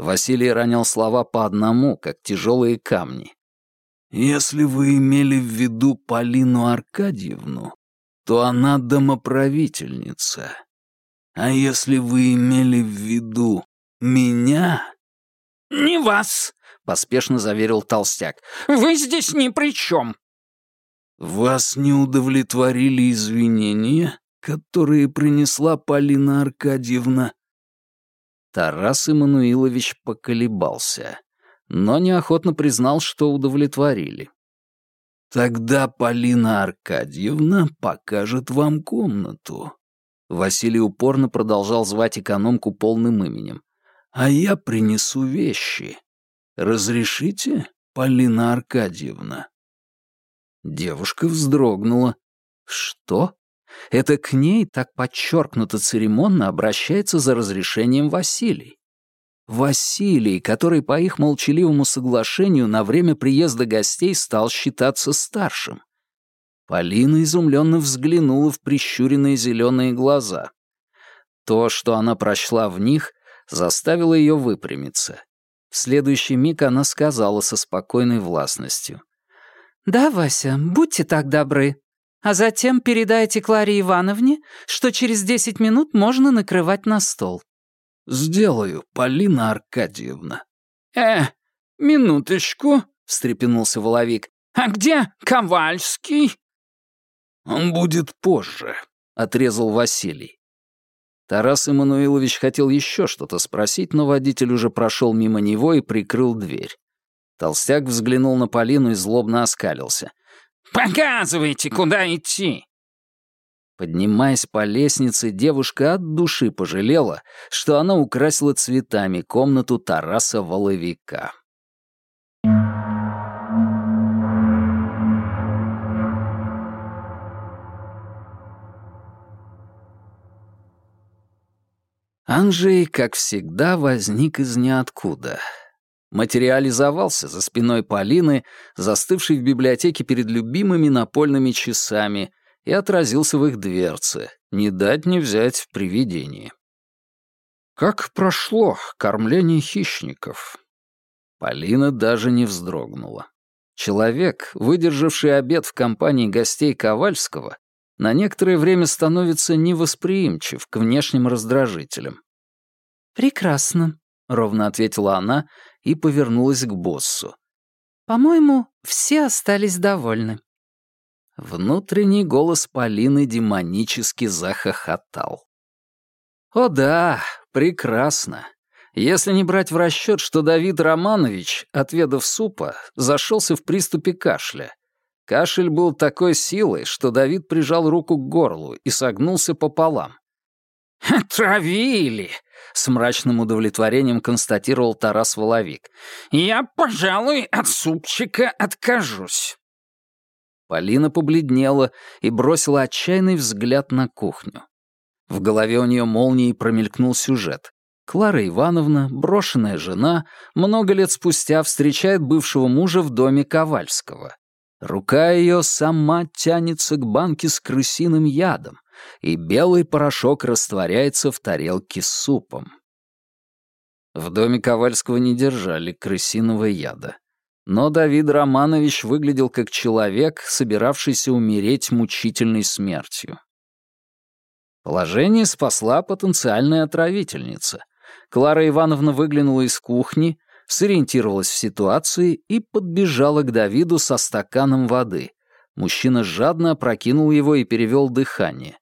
Василий ронял слова по одному, как тяжелые камни. «Если вы имели в виду Полину Аркадьевну, то она домоправительница. А если вы имели в виду меня...» «Не вас!» — поспешно заверил Толстяк. «Вы здесь ни при чем!» «Вас не удовлетворили извинения, которые принесла Полина Аркадьевна?» Тарас Иммануилович поколебался, но неохотно признал, что удовлетворили. «Тогда Полина Аркадьевна покажет вам комнату». Василий упорно продолжал звать экономку полным именем. «А я принесу вещи. Разрешите, Полина Аркадьевна?» Девушка вздрогнула. «Что? Это к ней так подчеркнуто церемонно обращается за разрешением Василий. Василий, который по их молчаливому соглашению на время приезда гостей стал считаться старшим. Полина изумленно взглянула в прищуренные зеленые глаза. То, что она прочла в них, заставило ее выпрямиться. В следующий миг она сказала со спокойной властностью. «Да, Вася, будьте так добры а затем передайте Кларе Ивановне, что через десять минут можно накрывать на стол». «Сделаю, Полина Аркадьевна». «Э, минуточку», — встрепенулся Воловик. «А где Ковальский?» «Он будет позже», — отрезал Василий. Тарас Эммануилович хотел еще что-то спросить, но водитель уже прошел мимо него и прикрыл дверь. Толстяк взглянул на Полину и злобно оскалился. «Показывайте, куда идти!» Поднимаясь по лестнице, девушка от души пожалела, что она украсила цветами комнату Тараса Воловика. Анжей, как всегда, возник из ниоткуда — материализовался за спиной Полины, застывшей в библиотеке перед любимыми напольными часами, и отразился в их дверце, не дать не взять в привидении. Как прошло кормление хищников? Полина даже не вздрогнула. Человек, выдержавший обед в компании гостей Ковальского, на некоторое время становится невосприимчив к внешним раздражителям. «Прекрасно», — ровно ответила она и повернулась к боссу. «По-моему, все остались довольны». Внутренний голос Полины демонически захохотал. «О да, прекрасно. Если не брать в расчет, что Давид Романович, отведав супа, зашелся в приступе кашля. Кашель был такой силой, что Давид прижал руку к горлу и согнулся пополам. (laughs) «Отравили!» — с мрачным удовлетворением констатировал Тарас Воловик. «Я, пожалуй, от супчика откажусь». Полина побледнела и бросила отчаянный взгляд на кухню. В голове у нее молнией промелькнул сюжет. Клара Ивановна, брошенная жена, много лет спустя встречает бывшего мужа в доме Ковальского. Рука ее сама тянется к банке с крысиным ядом — и белый порошок растворяется в тарелке с супом. В доме Ковальского не держали крысиного яда. Но Давид Романович выглядел как человек, собиравшийся умереть мучительной смертью. Положение спасла потенциальная отравительница. Клара Ивановна выглянула из кухни, сориентировалась в ситуации и подбежала к Давиду со стаканом воды. Мужчина жадно опрокинул его и перевел дыхание.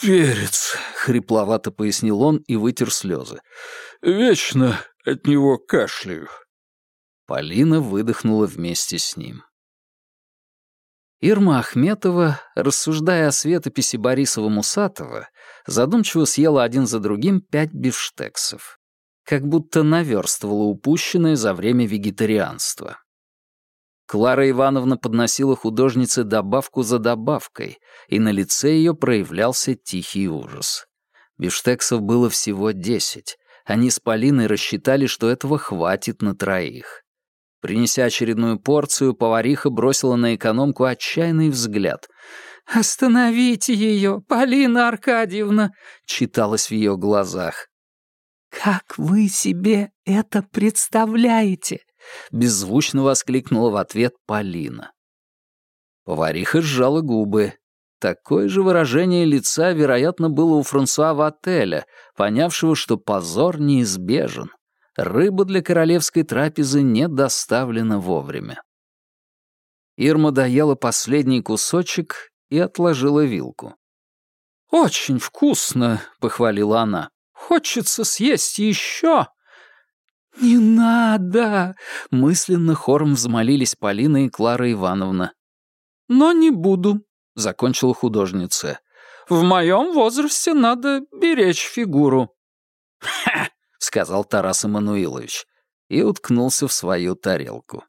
«Перец», — хрипловато пояснил он и вытер слезы. «Вечно от него кашляю». Полина выдохнула вместе с ним. Ирма Ахметова, рассуждая о светописи Борисова Мусатова, задумчиво съела один за другим пять бифштексов. Как будто наверстывала упущенное за время вегетарианства. Клара Ивановна подносила художнице добавку за добавкой, и на лице ее проявлялся тихий ужас. Бифштексов было всего десять. Они с Полиной рассчитали, что этого хватит на троих. Принеся очередную порцию, повариха бросила на экономку отчаянный взгляд. «Остановите ее, Полина Аркадьевна!» — читалось в ее глазах. «Как вы себе это представляете?» — беззвучно воскликнула в ответ Полина. Повариха сжала губы. Такое же выражение лица, вероятно, было у Франсуа в отеле, понявшего, что позор неизбежен. Рыба для королевской трапезы не доставлена вовремя. Ирма доела последний кусочек и отложила вилку. «Очень вкусно!» — похвалила она. «Хочется съесть еще!» «Не надо!» — мысленно хором взмолились Полина и Клара Ивановна. «Но не буду», — закончила художница. «В моем возрасте надо беречь фигуру». «Ха!» — сказал Тарас Эммануилович и уткнулся в свою тарелку.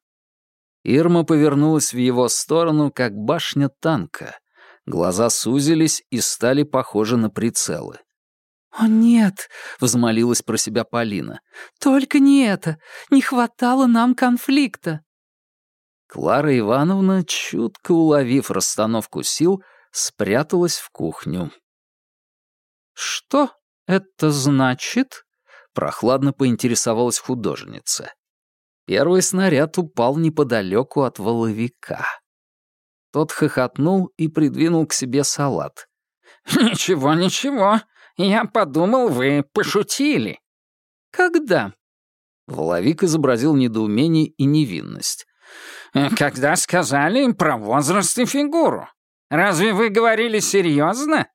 Ирма повернулась в его сторону, как башня танка. Глаза сузились и стали похожи на прицелы. «О, нет!» — взмолилась про себя Полина. «Только не это! Не хватало нам конфликта!» Клара Ивановна, чутко уловив расстановку сил, спряталась в кухню. «Что это значит?» — прохладно поинтересовалась художница. Первый снаряд упал неподалеку от воловика. Тот хохотнул и придвинул к себе салат. «Ничего, ничего!» «Я подумал, вы пошутили». «Когда?» Воловик изобразил недоумение и невинность. Э, «Когда сказали им про возраст и фигуру. Разве вы говорили серьезно?»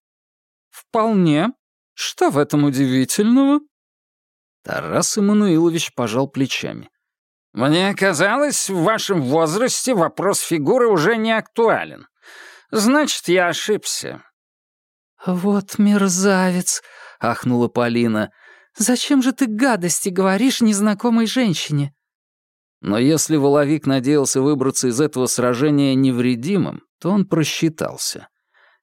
«Вполне. Что в этом удивительного?» Тарас Эммануилович пожал плечами. «Мне казалось, в вашем возрасте вопрос фигуры уже не актуален. Значит, я ошибся. «Вот мерзавец!» — ахнула Полина. «Зачем же ты гадости говоришь незнакомой женщине?» Но если Воловик надеялся выбраться из этого сражения невредимым, то он просчитался.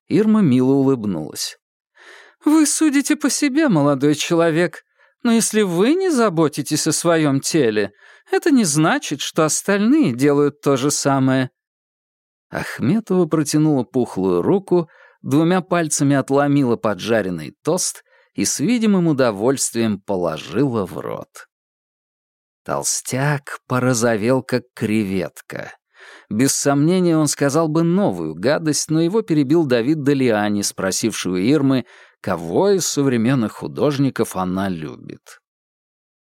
Ирма мило улыбнулась. «Вы судите по себе, молодой человек, но если вы не заботитесь о своем теле, это не значит, что остальные делают то же самое». Ахметова протянула пухлую руку двумя пальцами отломила поджаренный тост и с видимым удовольствием положила в рот. Толстяк порозовел, как креветка. Без сомнения, он сказал бы новую гадость, но его перебил Давид Далиани, спросивший у Ирмы, кого из современных художников она любит.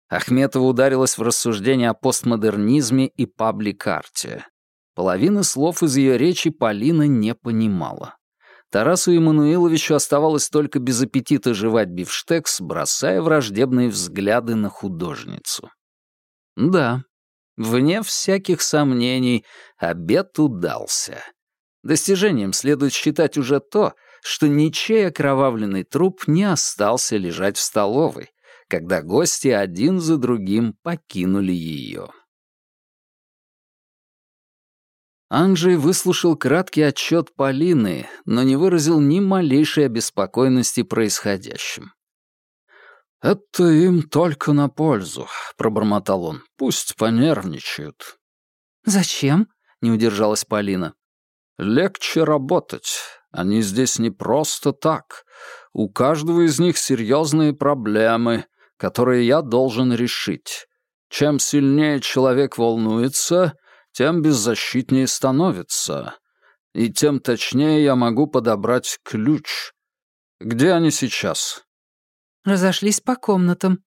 Ахметова ударилась в рассуждение о постмодернизме и паблик-арте. Половины слов из ее речи Полина не понимала. Тарасу Еммануиловичу оставалось только без аппетита жевать бифштекс, бросая враждебные взгляды на художницу. Да, вне всяких сомнений, обед удался. Достижением следует считать уже то, что ничей окровавленный труп не остался лежать в столовой, когда гости один за другим покинули ее. Анджей выслушал краткий отчет Полины, но не выразил ни малейшей обеспокоенности происходящим. «Это им только на пользу», — пробормотал он. «Пусть понервничают». «Зачем?» — не удержалась Полина. «Легче работать. Они здесь не просто так. У каждого из них серьезные проблемы, которые я должен решить. Чем сильнее человек волнуется, тем беззащитнее становится, и тем точнее я могу подобрать ключ. Где они сейчас?» «Разошлись по комнатам».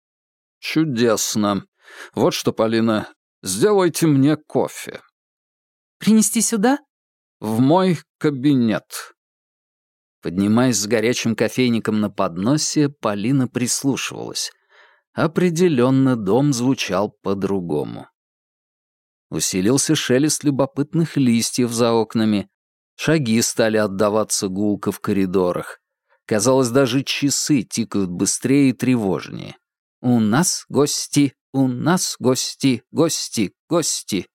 «Чудесно. Вот что, Полина, сделайте мне кофе». «Принести сюда?» «В мой кабинет». Поднимаясь с горячим кофейником на подносе, Полина прислушивалась. Определенно дом звучал по-другому усилился шелест любопытных листьев за окнами, шаги стали отдаваться гулко в коридорах. Казалось, даже часы тикают быстрее и тревожнее. «У нас гости, у нас гости, гости, гости!»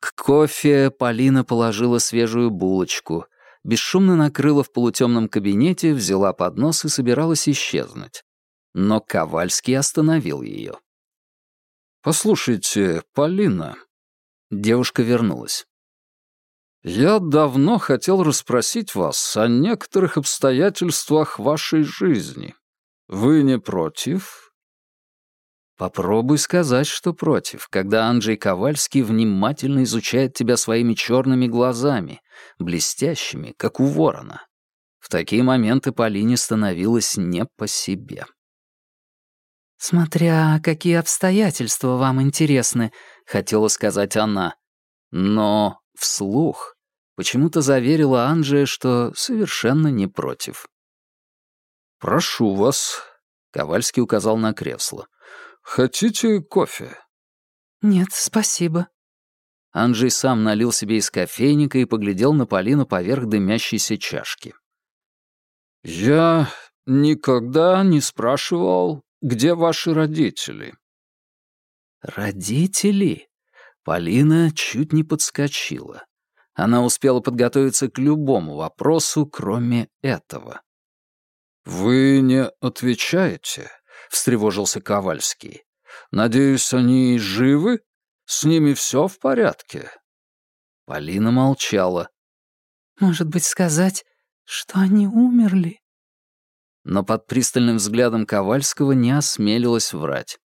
К кофе Полина положила свежую булочку, бесшумно накрыла в полутемном кабинете, взяла поднос и собиралась исчезнуть. Но Ковальский остановил ее. «Послушайте, Полина...» Девушка вернулась. «Я давно хотел расспросить вас о некоторых обстоятельствах вашей жизни. Вы не против?» Попробуй сказать, что против, когда Анджей Ковальский внимательно изучает тебя своими черными глазами, блестящими, как у ворона. В такие моменты Полине становилось не по себе. «Смотря какие обстоятельства вам интересны», — хотела сказать она. Но вслух почему-то заверила Анджия, что совершенно не против. «Прошу вас», — Ковальский указал на кресло. «Хотите кофе?» «Нет, спасибо». Анджей сам налил себе из кофейника и поглядел на Полину поверх дымящейся чашки. «Я никогда не спрашивал, где ваши родители?» «Родители?» Полина чуть не подскочила. Она успела подготовиться к любому вопросу, кроме этого. «Вы не отвечаете?» — встревожился Ковальский. «Надеюсь, они живы? С ними все в порядке?» Полина молчала. «Может быть, сказать, что они умерли?» но под пристальным взглядом Ковальского не осмелилась врать.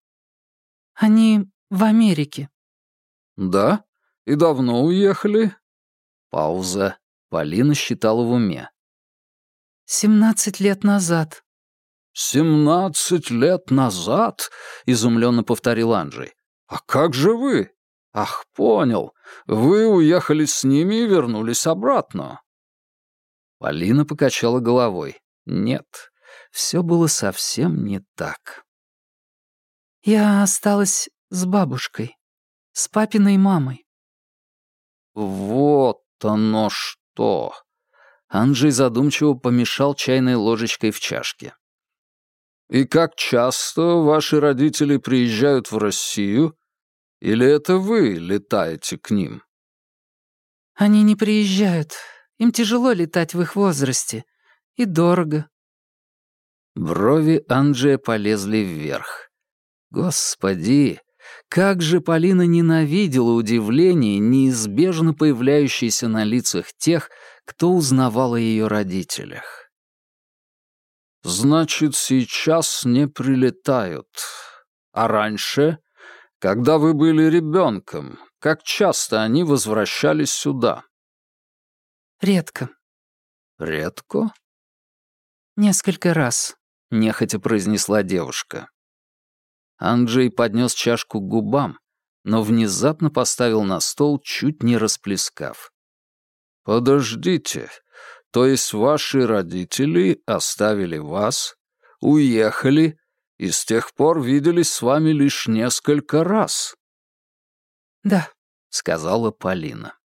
«Они в Америке». «Да? И давно уехали?» Пауза. Полина считала в уме. «Семнадцать лет назад». «Семнадцать лет назад?» — изумленно повторил Анджей. «А как же вы?» «Ах, понял. Вы уехали с ними и вернулись обратно». Полина покачала головой. «Нет, все было совсем не так. «Я осталась с бабушкой, с папиной мамой». «Вот оно что!» Анджей задумчиво помешал чайной ложечкой в чашке. «И как часто ваши родители приезжают в Россию? Или это вы летаете к ним?» «Они не приезжают. Им тяжело летать в их возрасте. И дорого. Брови Анджия полезли вверх. Господи, как же Полина ненавидела удивление, неизбежно появляющееся на лицах тех, кто узнавал о ее родителях. «Значит, сейчас не прилетают. А раньше, когда вы были ребенком, как часто они возвращались сюда?» «Редко». «Редко?» «Несколько раз», — нехотя произнесла девушка. Анджей поднес чашку к губам, но внезапно поставил на стол, чуть не расплескав. «Подождите, то есть ваши родители оставили вас, уехали и с тех пор виделись с вами лишь несколько раз?» «Да», — сказала Полина.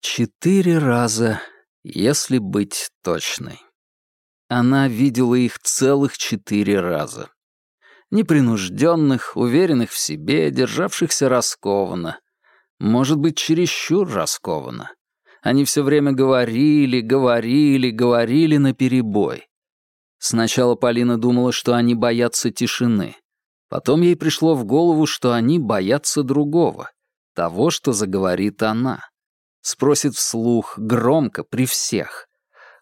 Четыре раза, если быть точной. Она видела их целых четыре раза. Непринужденных, уверенных в себе, державшихся раскованно. Может быть, чересчур раскованно. Они все время говорили, говорили, говорили наперебой. Сначала Полина думала, что они боятся тишины. Потом ей пришло в голову, что они боятся другого, того, что заговорит она. Спросит вслух, громко, при всех.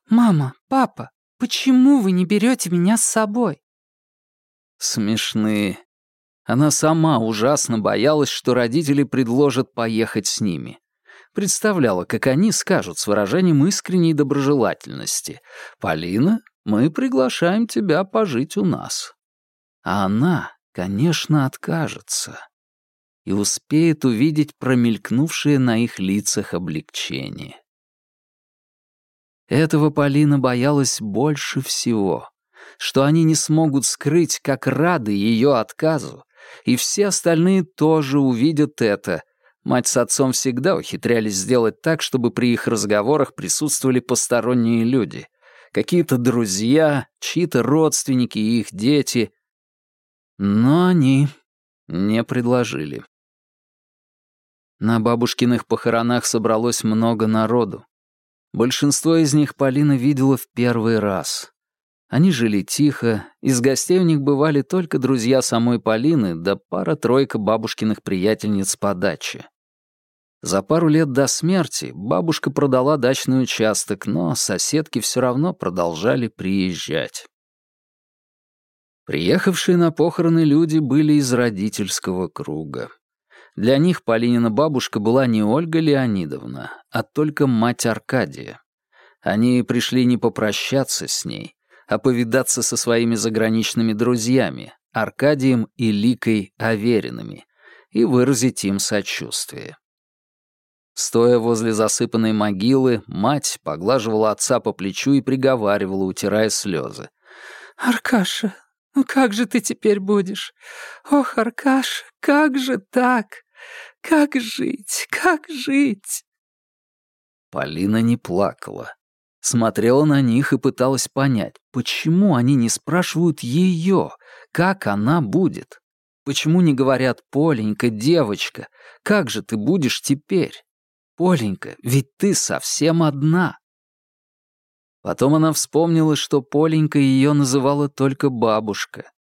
«Мама, папа, Почему вы не берете меня с собой?» Смешные. Она сама ужасно боялась, что родители предложат поехать с ними. Представляла, как они скажут с выражением искренней доброжелательности. «Полина, мы приглашаем тебя пожить у нас». А она, конечно, откажется. И успеет увидеть промелькнувшее на их лицах облегчение. Этого Полина боялась больше всего, что они не смогут скрыть, как рады ее отказу, и все остальные тоже увидят это. Мать с отцом всегда ухитрялись сделать так, чтобы при их разговорах присутствовали посторонние люди. Какие-то друзья, чьи-то родственники и их дети. Но они не предложили. На бабушкиных похоронах собралось много народу. Большинство из них Полина видела в первый раз. Они жили тихо, из гостей у них бывали только друзья самой Полины да пара-тройка бабушкиных приятельниц по даче. За пару лет до смерти бабушка продала дачный участок, но соседки все равно продолжали приезжать. Приехавшие на похороны люди были из родительского круга. Для них Полинина бабушка была не Ольга Леонидовна, а только мать Аркадия. Они пришли не попрощаться с ней, а повидаться со своими заграничными друзьями, Аркадием и Ликой Аверинами, и выразить им сочувствие. Стоя возле засыпанной могилы, мать поглаживала отца по плечу и приговаривала, утирая слезы. «Аркаша, ну как же ты теперь будешь? Ох, Аркаша, как же так?» Как жить? Как жить?» Полина не плакала. Смотрела на них и пыталась понять, почему они не спрашивают ее, как она будет. Почему не говорят «Поленька, девочка, как же ты будешь теперь?» «Поленька, ведь ты совсем одна!» Потом она вспомнила, что Поленька ее называла только бабушка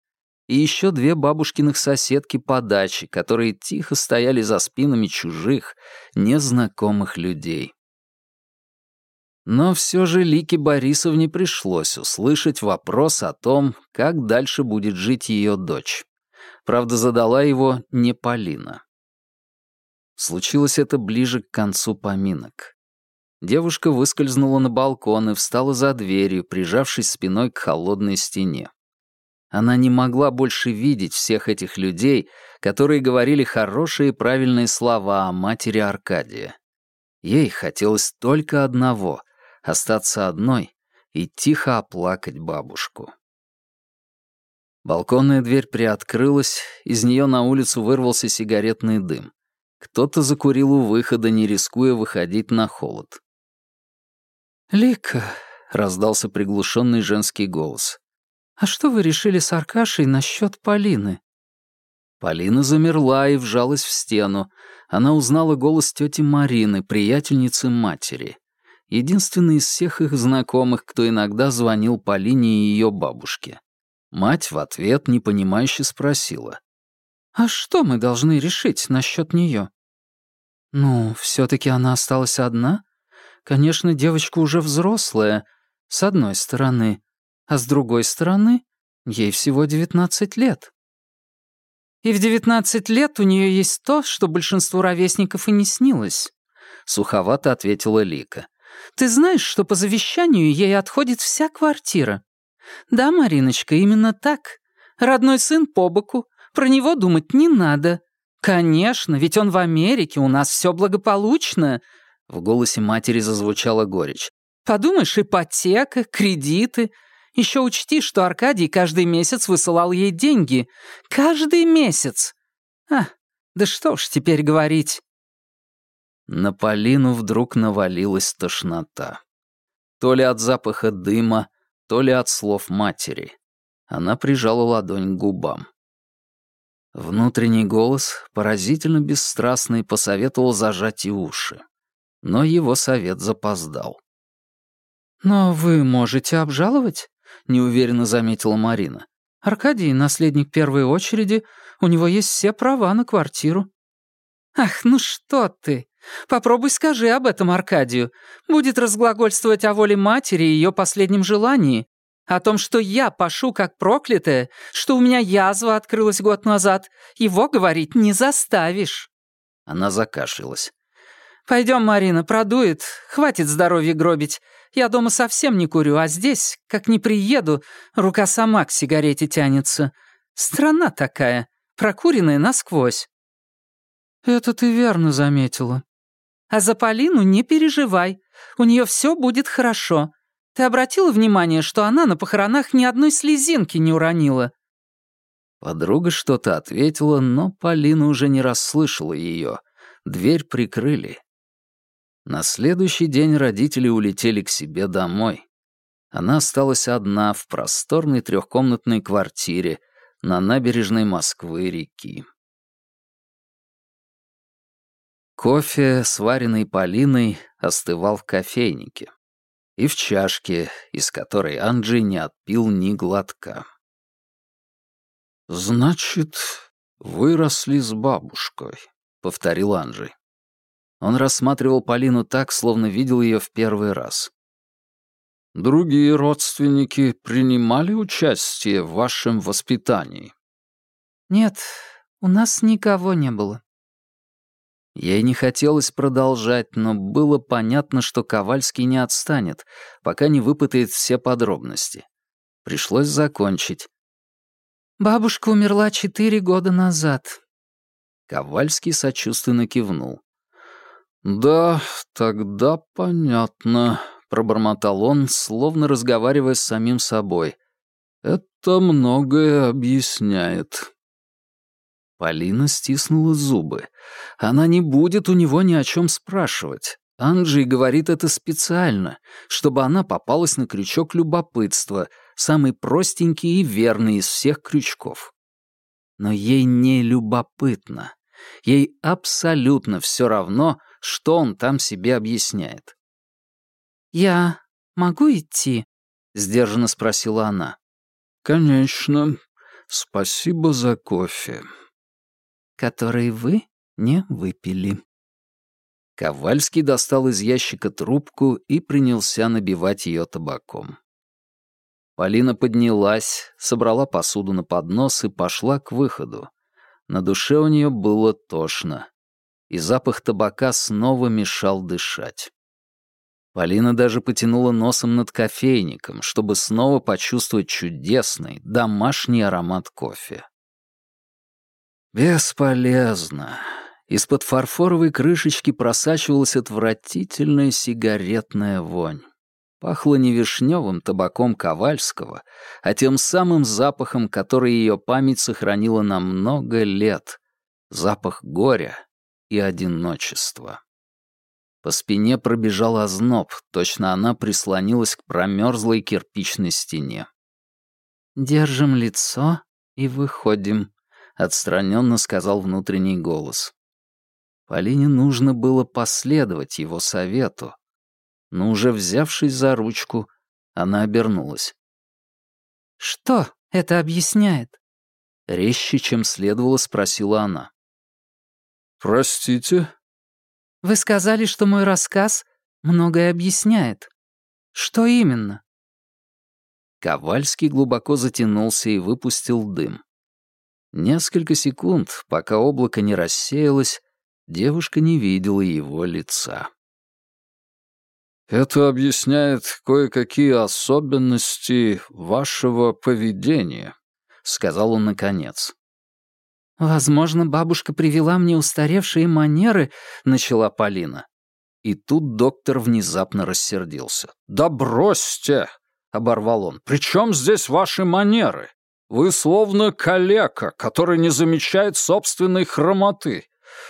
и еще две бабушкиных соседки по даче, которые тихо стояли за спинами чужих, незнакомых людей. Но все же Лике Борисовне пришлось услышать вопрос о том, как дальше будет жить ее дочь. Правда, задала его не Полина. Случилось это ближе к концу поминок. Девушка выскользнула на балкон и встала за дверью, прижавшись спиной к холодной стене. Она не могла больше видеть всех этих людей, которые говорили хорошие и правильные слова о матери Аркадия. Ей хотелось только одного — остаться одной и тихо оплакать бабушку. Балконная дверь приоткрылась, из нее на улицу вырвался сигаретный дым. Кто-то закурил у выхода, не рискуя выходить на холод. «Лика», — раздался приглушенный женский голос. «А что вы решили с Аркашей насчет Полины?» Полина замерла и вжалась в стену. Она узнала голос тети Марины, приятельницы матери. Единственной из всех их знакомых, кто иногда звонил Полине и ее бабушке. Мать в ответ непонимающе спросила. «А что мы должны решить насчет нее?» «Ну, все-таки она осталась одна. Конечно, девочка уже взрослая, с одной стороны а с другой стороны, ей всего 19 лет. И в 19 лет у нее есть то, что большинству ровесников и не снилось, суховато ответила Лика. Ты знаешь, что по завещанию ей отходит вся квартира. Да, Мариночка, именно так. Родной сын по боку, про него думать не надо. Конечно, ведь он в Америке, у нас все благополучно. В голосе матери зазвучала горечь. Подумаешь, ипотека, кредиты, еще учти, что Аркадий каждый месяц высылал ей деньги. Каждый месяц! А, да что ж теперь говорить. На Полину вдруг навалилась тошнота. То ли от запаха дыма, то ли от слов матери. Она прижала ладонь к губам. Внутренний голос, поразительно бесстрастный, посоветовал зажать и уши. Но его совет запоздал. «Но вы можете обжаловать?» — неуверенно заметила Марина. «Аркадий — наследник первой очереди, у него есть все права на квартиру». «Ах, ну что ты! Попробуй скажи об этом Аркадию. Будет разглагольствовать о воле матери и ее последнем желании. О том, что я пашу как проклятая, что у меня язва открылась год назад. Его говорить не заставишь». Она закашлялась. «Пойдем, Марина, продует. Хватит здоровья гробить. Я дома совсем не курю, а здесь, как не приеду, рука сама к сигарете тянется. Страна такая, прокуренная насквозь». «Это ты верно заметила». «А за Полину не переживай. У нее все будет хорошо. Ты обратила внимание, что она на похоронах ни одной слезинки не уронила?» Подруга что-то ответила, но Полина уже не расслышала ее. Дверь прикрыли. На следующий день родители улетели к себе домой. Она осталась одна в просторной трехкомнатной квартире на набережной Москвы реки. Кофе, сваренный Полиной, остывал в кофейнике. И в чашке, из которой Анджи не отпил ни глотка. «Значит, выросли с бабушкой», — повторил Анджи. Он рассматривал Полину так, словно видел ее в первый раз. «Другие родственники принимали участие в вашем воспитании?» «Нет, у нас никого не было». Ей не хотелось продолжать, но было понятно, что Ковальский не отстанет, пока не выпытает все подробности. Пришлось закончить. «Бабушка умерла четыре года назад». Ковальский сочувственно кивнул. «Да, тогда понятно», — пробормотал он, словно разговаривая с самим собой. «Это многое объясняет». Полина стиснула зубы. Она не будет у него ни о чем спрашивать. Анджей говорит это специально, чтобы она попалась на крючок любопытства, самый простенький и верный из всех крючков. Но ей не любопытно. Ей абсолютно все равно — что он там себе объясняет. «Я могу идти?» — сдержанно спросила она. «Конечно. Спасибо за кофе». «Который вы не выпили». Ковальский достал из ящика трубку и принялся набивать ее табаком. Полина поднялась, собрала посуду на поднос и пошла к выходу. На душе у нее было тошно и запах табака снова мешал дышать. Полина даже потянула носом над кофейником, чтобы снова почувствовать чудесный домашний аромат кофе. Бесполезно. Из-под фарфоровой крышечки просачивалась отвратительная сигаретная вонь. Пахло не вишневым табаком Ковальского, а тем самым запахом, который ее память сохранила на много лет. Запах горя и одиночество. По спине пробежал озноб, точно она прислонилась к промерзлой кирпичной стене. «Держим лицо и выходим», — отстраненно сказал внутренний голос. Полине нужно было последовать его совету. Но уже взявшись за ручку, она обернулась. «Что это объясняет?» Резче, чем следовало, спросила она. «Простите?» «Вы сказали, что мой рассказ многое объясняет. Что именно?» Ковальский глубоко затянулся и выпустил дым. Несколько секунд, пока облако не рассеялось, девушка не видела его лица. «Это объясняет кое-какие особенности вашего поведения», — сказал он наконец. «Возможно, бабушка привела мне устаревшие манеры», — начала Полина. И тут доктор внезапно рассердился. «Да бросьте!» — оборвал он. «При чем здесь ваши манеры? Вы словно калека, который не замечает собственной хромоты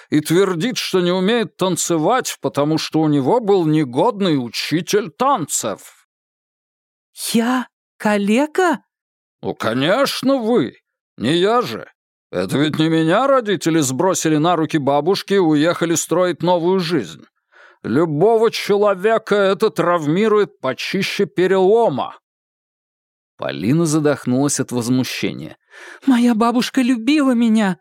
и твердит, что не умеет танцевать, потому что у него был негодный учитель танцев». «Я калека?» «Ну, конечно, вы. Не я же. Это ведь не меня родители сбросили на руки бабушки и уехали строить новую жизнь. Любого человека это травмирует почище перелома». Полина задохнулась от возмущения. «Моя бабушка любила меня!»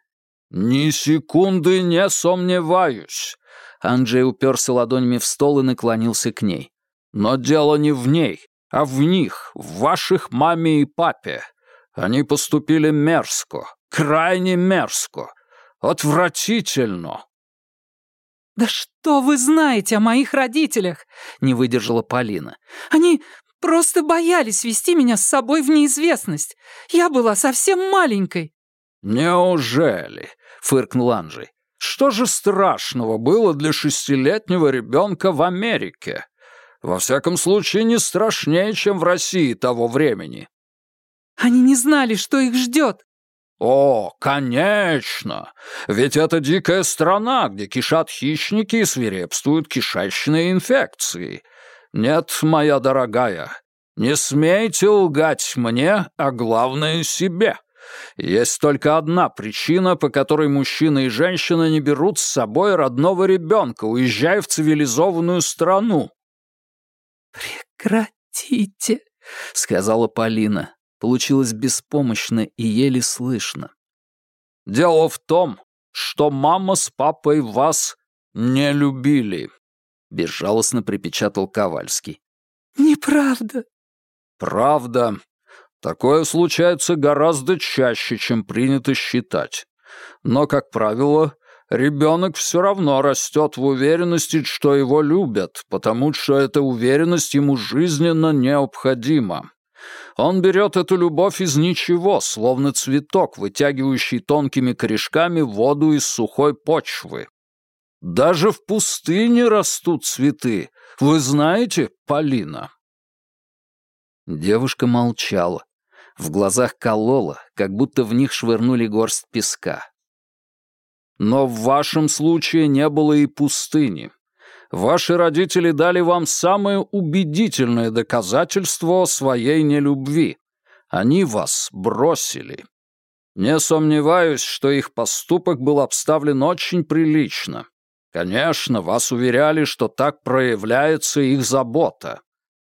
«Ни секунды не сомневаюсь!» Анджей уперся ладонями в стол и наклонился к ней. «Но дело не в ней, а в них, в ваших маме и папе. Они поступили мерзко крайне мерзко, отвратительно». «Да что вы знаете о моих родителях?» — не выдержала Полина. «Они просто боялись вести меня с собой в неизвестность. Я была совсем маленькой». «Неужели?» — фыркнул Анжей. «Что же страшного было для шестилетнего ребенка в Америке? Во всяком случае, не страшнее, чем в России того времени». «Они не знали, что их ждет», о, конечно! Ведь это дикая страна, где кишат хищники и свирепствуют кишечные инфекции. Нет, моя дорогая, не смейте лгать мне, а главное — себе. Есть только одна причина, по которой мужчина и женщина не берут с собой родного ребенка, уезжая в цивилизованную страну. «Прекратите», — сказала Полина получилось беспомощно и еле слышно. «Дело в том, что мама с папой вас не любили», — безжалостно припечатал Ковальский. «Неправда». «Правда. Такое случается гораздо чаще, чем принято считать. Но, как правило, ребенок все равно растет в уверенности, что его любят, потому что эта уверенность ему жизненно необходима. Он берет эту любовь из ничего, словно цветок, вытягивающий тонкими корешками воду из сухой почвы. Даже в пустыне растут цветы. Вы знаете, Полина?» Девушка молчала. В глазах колола, как будто в них швырнули горсть песка. «Но в вашем случае не было и пустыни. Ваши родители дали вам самое убедительное доказательство своей нелюбви. Они вас бросили. Не сомневаюсь, что их поступок был обставлен очень прилично. Конечно, вас уверяли, что так проявляется их забота.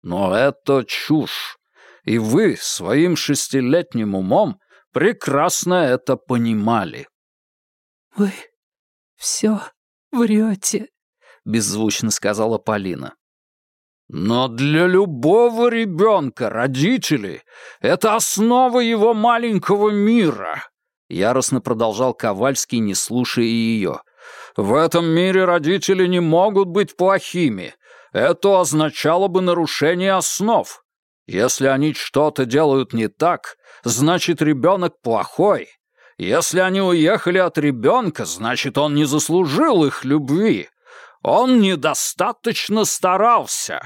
Но это чушь. И вы своим шестилетним умом прекрасно это понимали. «Вы все врете», беззвучно сказала Полина. Но для любого ребенка родители — это основа его маленького мира, яростно продолжал Ковальский, не слушая ее. В этом мире родители не могут быть плохими. Это означало бы нарушение основ. Если они что-то делают не так, значит ребенок плохой. Если они уехали от ребенка, значит он не заслужил их любви. Он недостаточно старался!»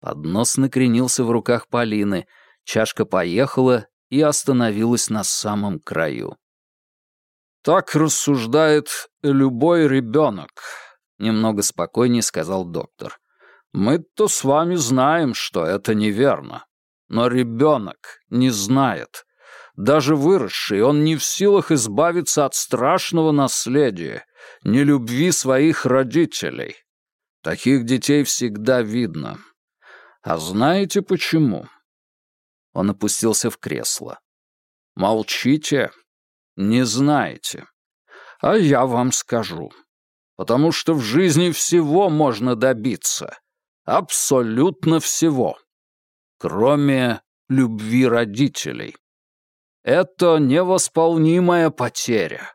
Поднос накренился в руках Полины, чашка поехала и остановилась на самом краю. «Так рассуждает любой ребенок», — немного спокойнее сказал доктор. «Мы-то с вами знаем, что это неверно. Но ребенок не знает. Даже выросший, он не в силах избавиться от страшного наследия, нелюбви своих родителей. Таких детей всегда видно. А знаете почему? Он опустился в кресло. Молчите, не знаете. А я вам скажу. Потому что в жизни всего можно добиться. Абсолютно всего. Кроме любви родителей. Это невосполнимая потеря.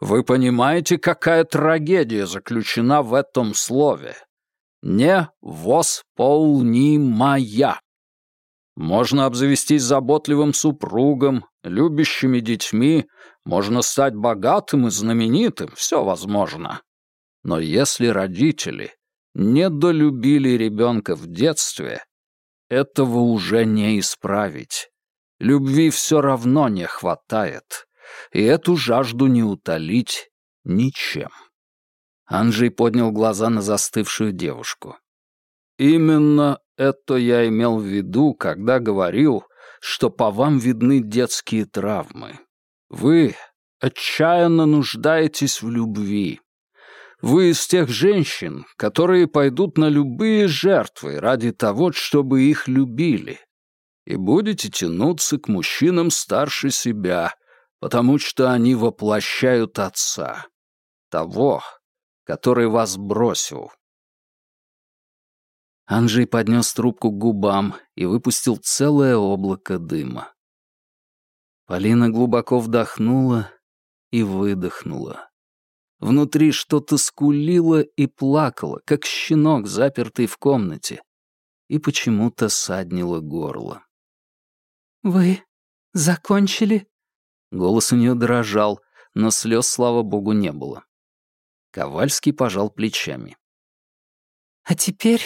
Вы понимаете, какая трагедия заключена в этом слове? Не Невосполнимая. Можно обзавестись заботливым супругом, любящими детьми, можно стать богатым и знаменитым, все возможно. Но если родители недолюбили ребенка в детстве, этого уже не исправить. Любви все равно не хватает и эту жажду не утолить ничем. Анджей поднял глаза на застывшую девушку. «Именно это я имел в виду, когда говорил, что по вам видны детские травмы. Вы отчаянно нуждаетесь в любви. Вы из тех женщин, которые пойдут на любые жертвы ради того, чтобы их любили, и будете тянуться к мужчинам старше себя, потому что они воплощают Отца, того, который вас бросил». Анжей поднес трубку к губам и выпустил целое облако дыма. Полина глубоко вдохнула и выдохнула. Внутри что-то скулило и плакало, как щенок, запертый в комнате, и почему-то саднило горло. «Вы закончили?» Голос у нее дрожал, но слез, слава богу, не было. Ковальский пожал плечами. «А теперь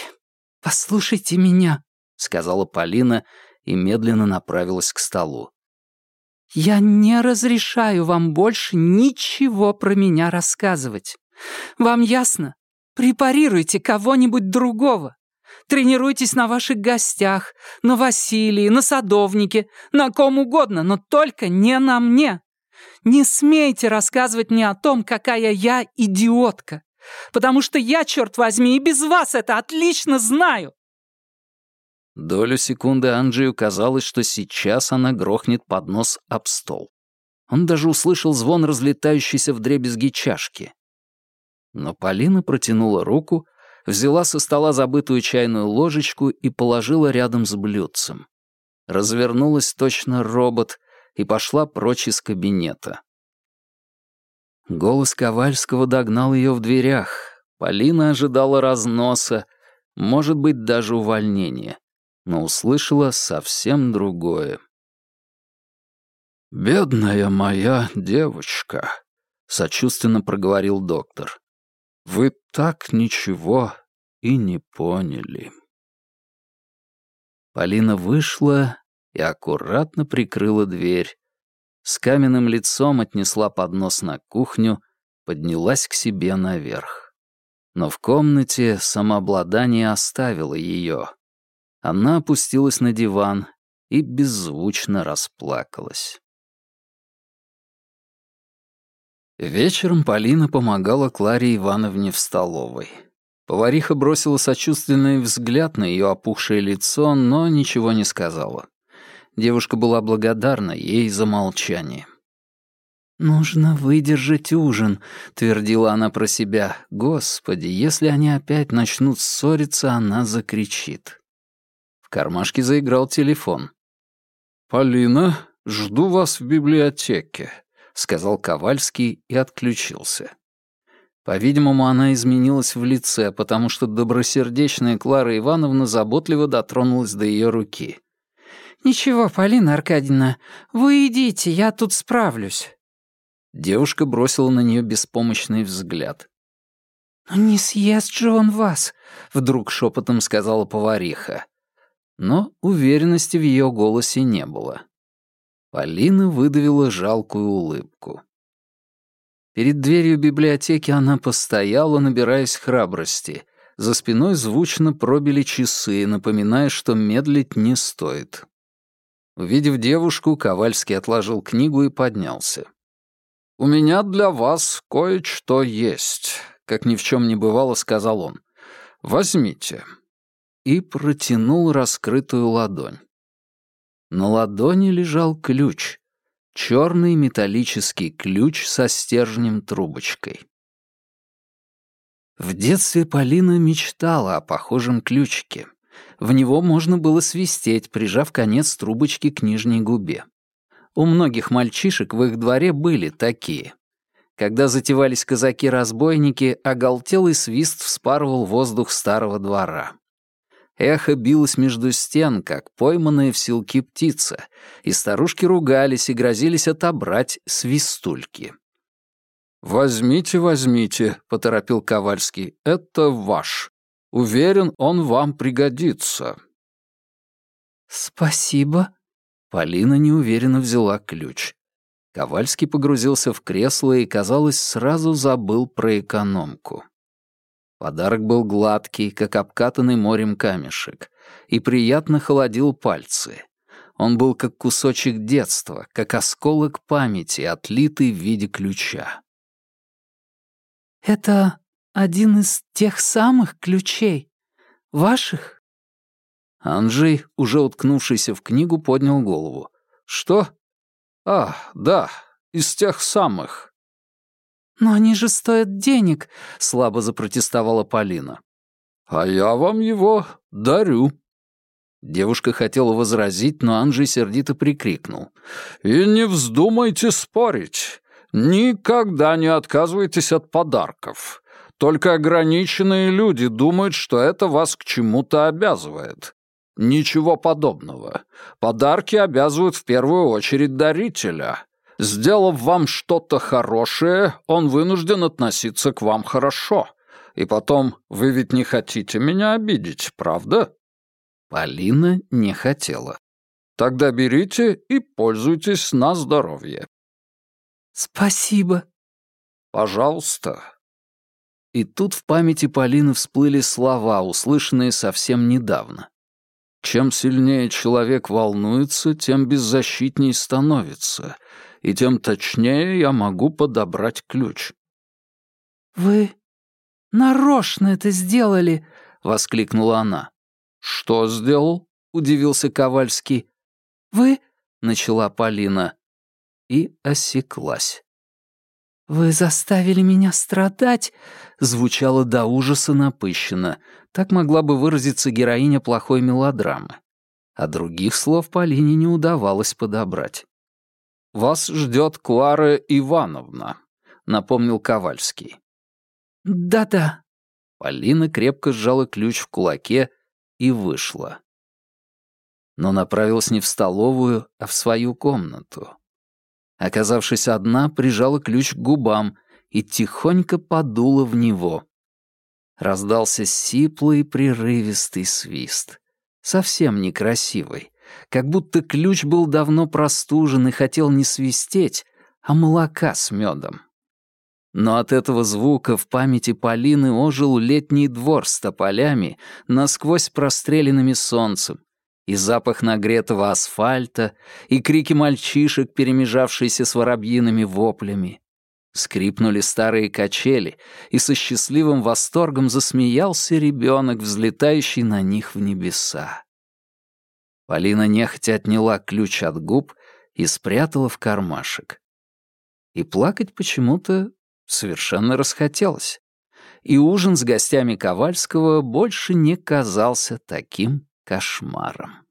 послушайте меня», — сказала Полина и медленно направилась к столу. «Я не разрешаю вам больше ничего про меня рассказывать. Вам ясно? Препарируйте кого-нибудь другого. Тренируйтесь на ваших гостях, на Василии, на садовнике, на ком угодно, но только не на мне. Не смейте рассказывать мне о том, какая я идиотка, потому что я, черт возьми, и без вас это отлично знаю». Долю секунды Анджею казалось, что сейчас она грохнет под нос об стол. Он даже услышал звон разлетающейся в дребезги чашки. Но Полина протянула руку взяла со стола забытую чайную ложечку и положила рядом с блюдцем. Развернулась точно робот и пошла прочь из кабинета. Голос Ковальского догнал ее в дверях. Полина ожидала разноса, может быть, даже увольнения, но услышала совсем другое. «Бедная моя девочка», — сочувственно проговорил доктор. Вы так ничего и не поняли. Полина вышла и аккуратно прикрыла дверь. С каменным лицом отнесла поднос на кухню, поднялась к себе наверх. Но в комнате самообладание оставило ее. Она опустилась на диван и беззвучно расплакалась. Вечером Полина помогала Кларе Ивановне в столовой. Повариха бросила сочувственный взгляд на ее опухшее лицо, но ничего не сказала. Девушка была благодарна ей за молчание. «Нужно выдержать ужин», — твердила она про себя. «Господи, если они опять начнут ссориться, она закричит». В кармашке заиграл телефон. «Полина, жду вас в библиотеке», — сказал Ковальский и отключился. По-видимому, она изменилась в лице, потому что добросердечная Клара Ивановна заботливо дотронулась до ее руки. «Ничего, Полина Аркадьевна, вы идите, я тут справлюсь». Девушка бросила на нее беспомощный взгляд. «Ну не съест же он вас!» — вдруг шепотом сказала повариха. Но уверенности в ее голосе не было. Полина выдавила жалкую улыбку. Перед дверью библиотеки она постояла, набираясь храбрости. За спиной звучно пробили часы, напоминая, что медлить не стоит. Увидев девушку, Ковальский отложил книгу и поднялся. «У меня для вас кое-что есть», — как ни в чем не бывало, сказал он. «Возьмите». И протянул раскрытую ладонь. На ладони лежал ключ. Черный металлический ключ со стержнем-трубочкой. В детстве Полина мечтала о похожем ключике. В него можно было свистеть, прижав конец трубочки к нижней губе. У многих мальчишек в их дворе были такие. Когда затевались казаки-разбойники, оголтелый свист вспарывал воздух старого двора. Эхо билось между стен, как пойманная в силки птица, и старушки ругались и грозились отобрать свистульки. «Возьмите, возьмите», — поторопил Ковальский, — «это ваш. Уверен, он вам пригодится». «Спасибо». Полина неуверенно взяла ключ. Ковальский погрузился в кресло и, казалось, сразу забыл про экономку. Подарок был гладкий, как обкатанный морем камешек, и приятно холодил пальцы. Он был как кусочек детства, как осколок памяти, отлитый в виде ключа. «Это один из тех самых ключей. Ваших?» Анжей, уже уткнувшийся в книгу, поднял голову. «Что? А, да, из тех самых». «Но они же стоят денег», — слабо запротестовала Полина. «А я вам его дарю». Девушка хотела возразить, но Анжей сердито прикрикнул. «И не вздумайте спорить. Никогда не отказывайтесь от подарков. Только ограниченные люди думают, что это вас к чему-то обязывает. Ничего подобного. Подарки обязывают в первую очередь дарителя. Сделав вам что-то хорошее, он вынужден относиться к вам хорошо. И потом, вы ведь не хотите меня обидеть, правда?» Полина не хотела. «Тогда берите и пользуйтесь на здоровье». «Спасибо». «Пожалуйста». И тут в памяти Полины всплыли слова, услышанные совсем недавно. Чем сильнее человек волнуется, тем беззащитней становится, и тем точнее я могу подобрать ключ». «Вы нарочно это сделали!» — воскликнула она. «Что сделал?» — удивился Ковальский. «Вы...» — начала Полина и осеклась. «Вы заставили меня страдать!» — звучало до ужаса напыщенно. Так могла бы выразиться героиня плохой мелодрамы. А других слов Полине не удавалось подобрать. «Вас ждет Клара Ивановна», — напомнил Ковальский. «Да-да». Полина крепко сжала ключ в кулаке и вышла. Но направилась не в столовую, а в свою комнату. Оказавшись одна, прижала ключ к губам и тихонько подула в него. Раздался сиплый прерывистый свист. Совсем некрасивый как будто ключ был давно простужен и хотел не свистеть, а молока с медом. Но от этого звука в памяти Полины ожил летний двор с тополями, насквозь простреленными солнцем, и запах нагретого асфальта, и крики мальчишек, перемежавшиеся с воробьиными воплями. Скрипнули старые качели, и со счастливым восторгом засмеялся ребенок, взлетающий на них в небеса. Полина нехотя отняла ключ от губ и спрятала в кармашек. И плакать почему-то совершенно расхотелось. И ужин с гостями Ковальского больше не казался таким кошмаром.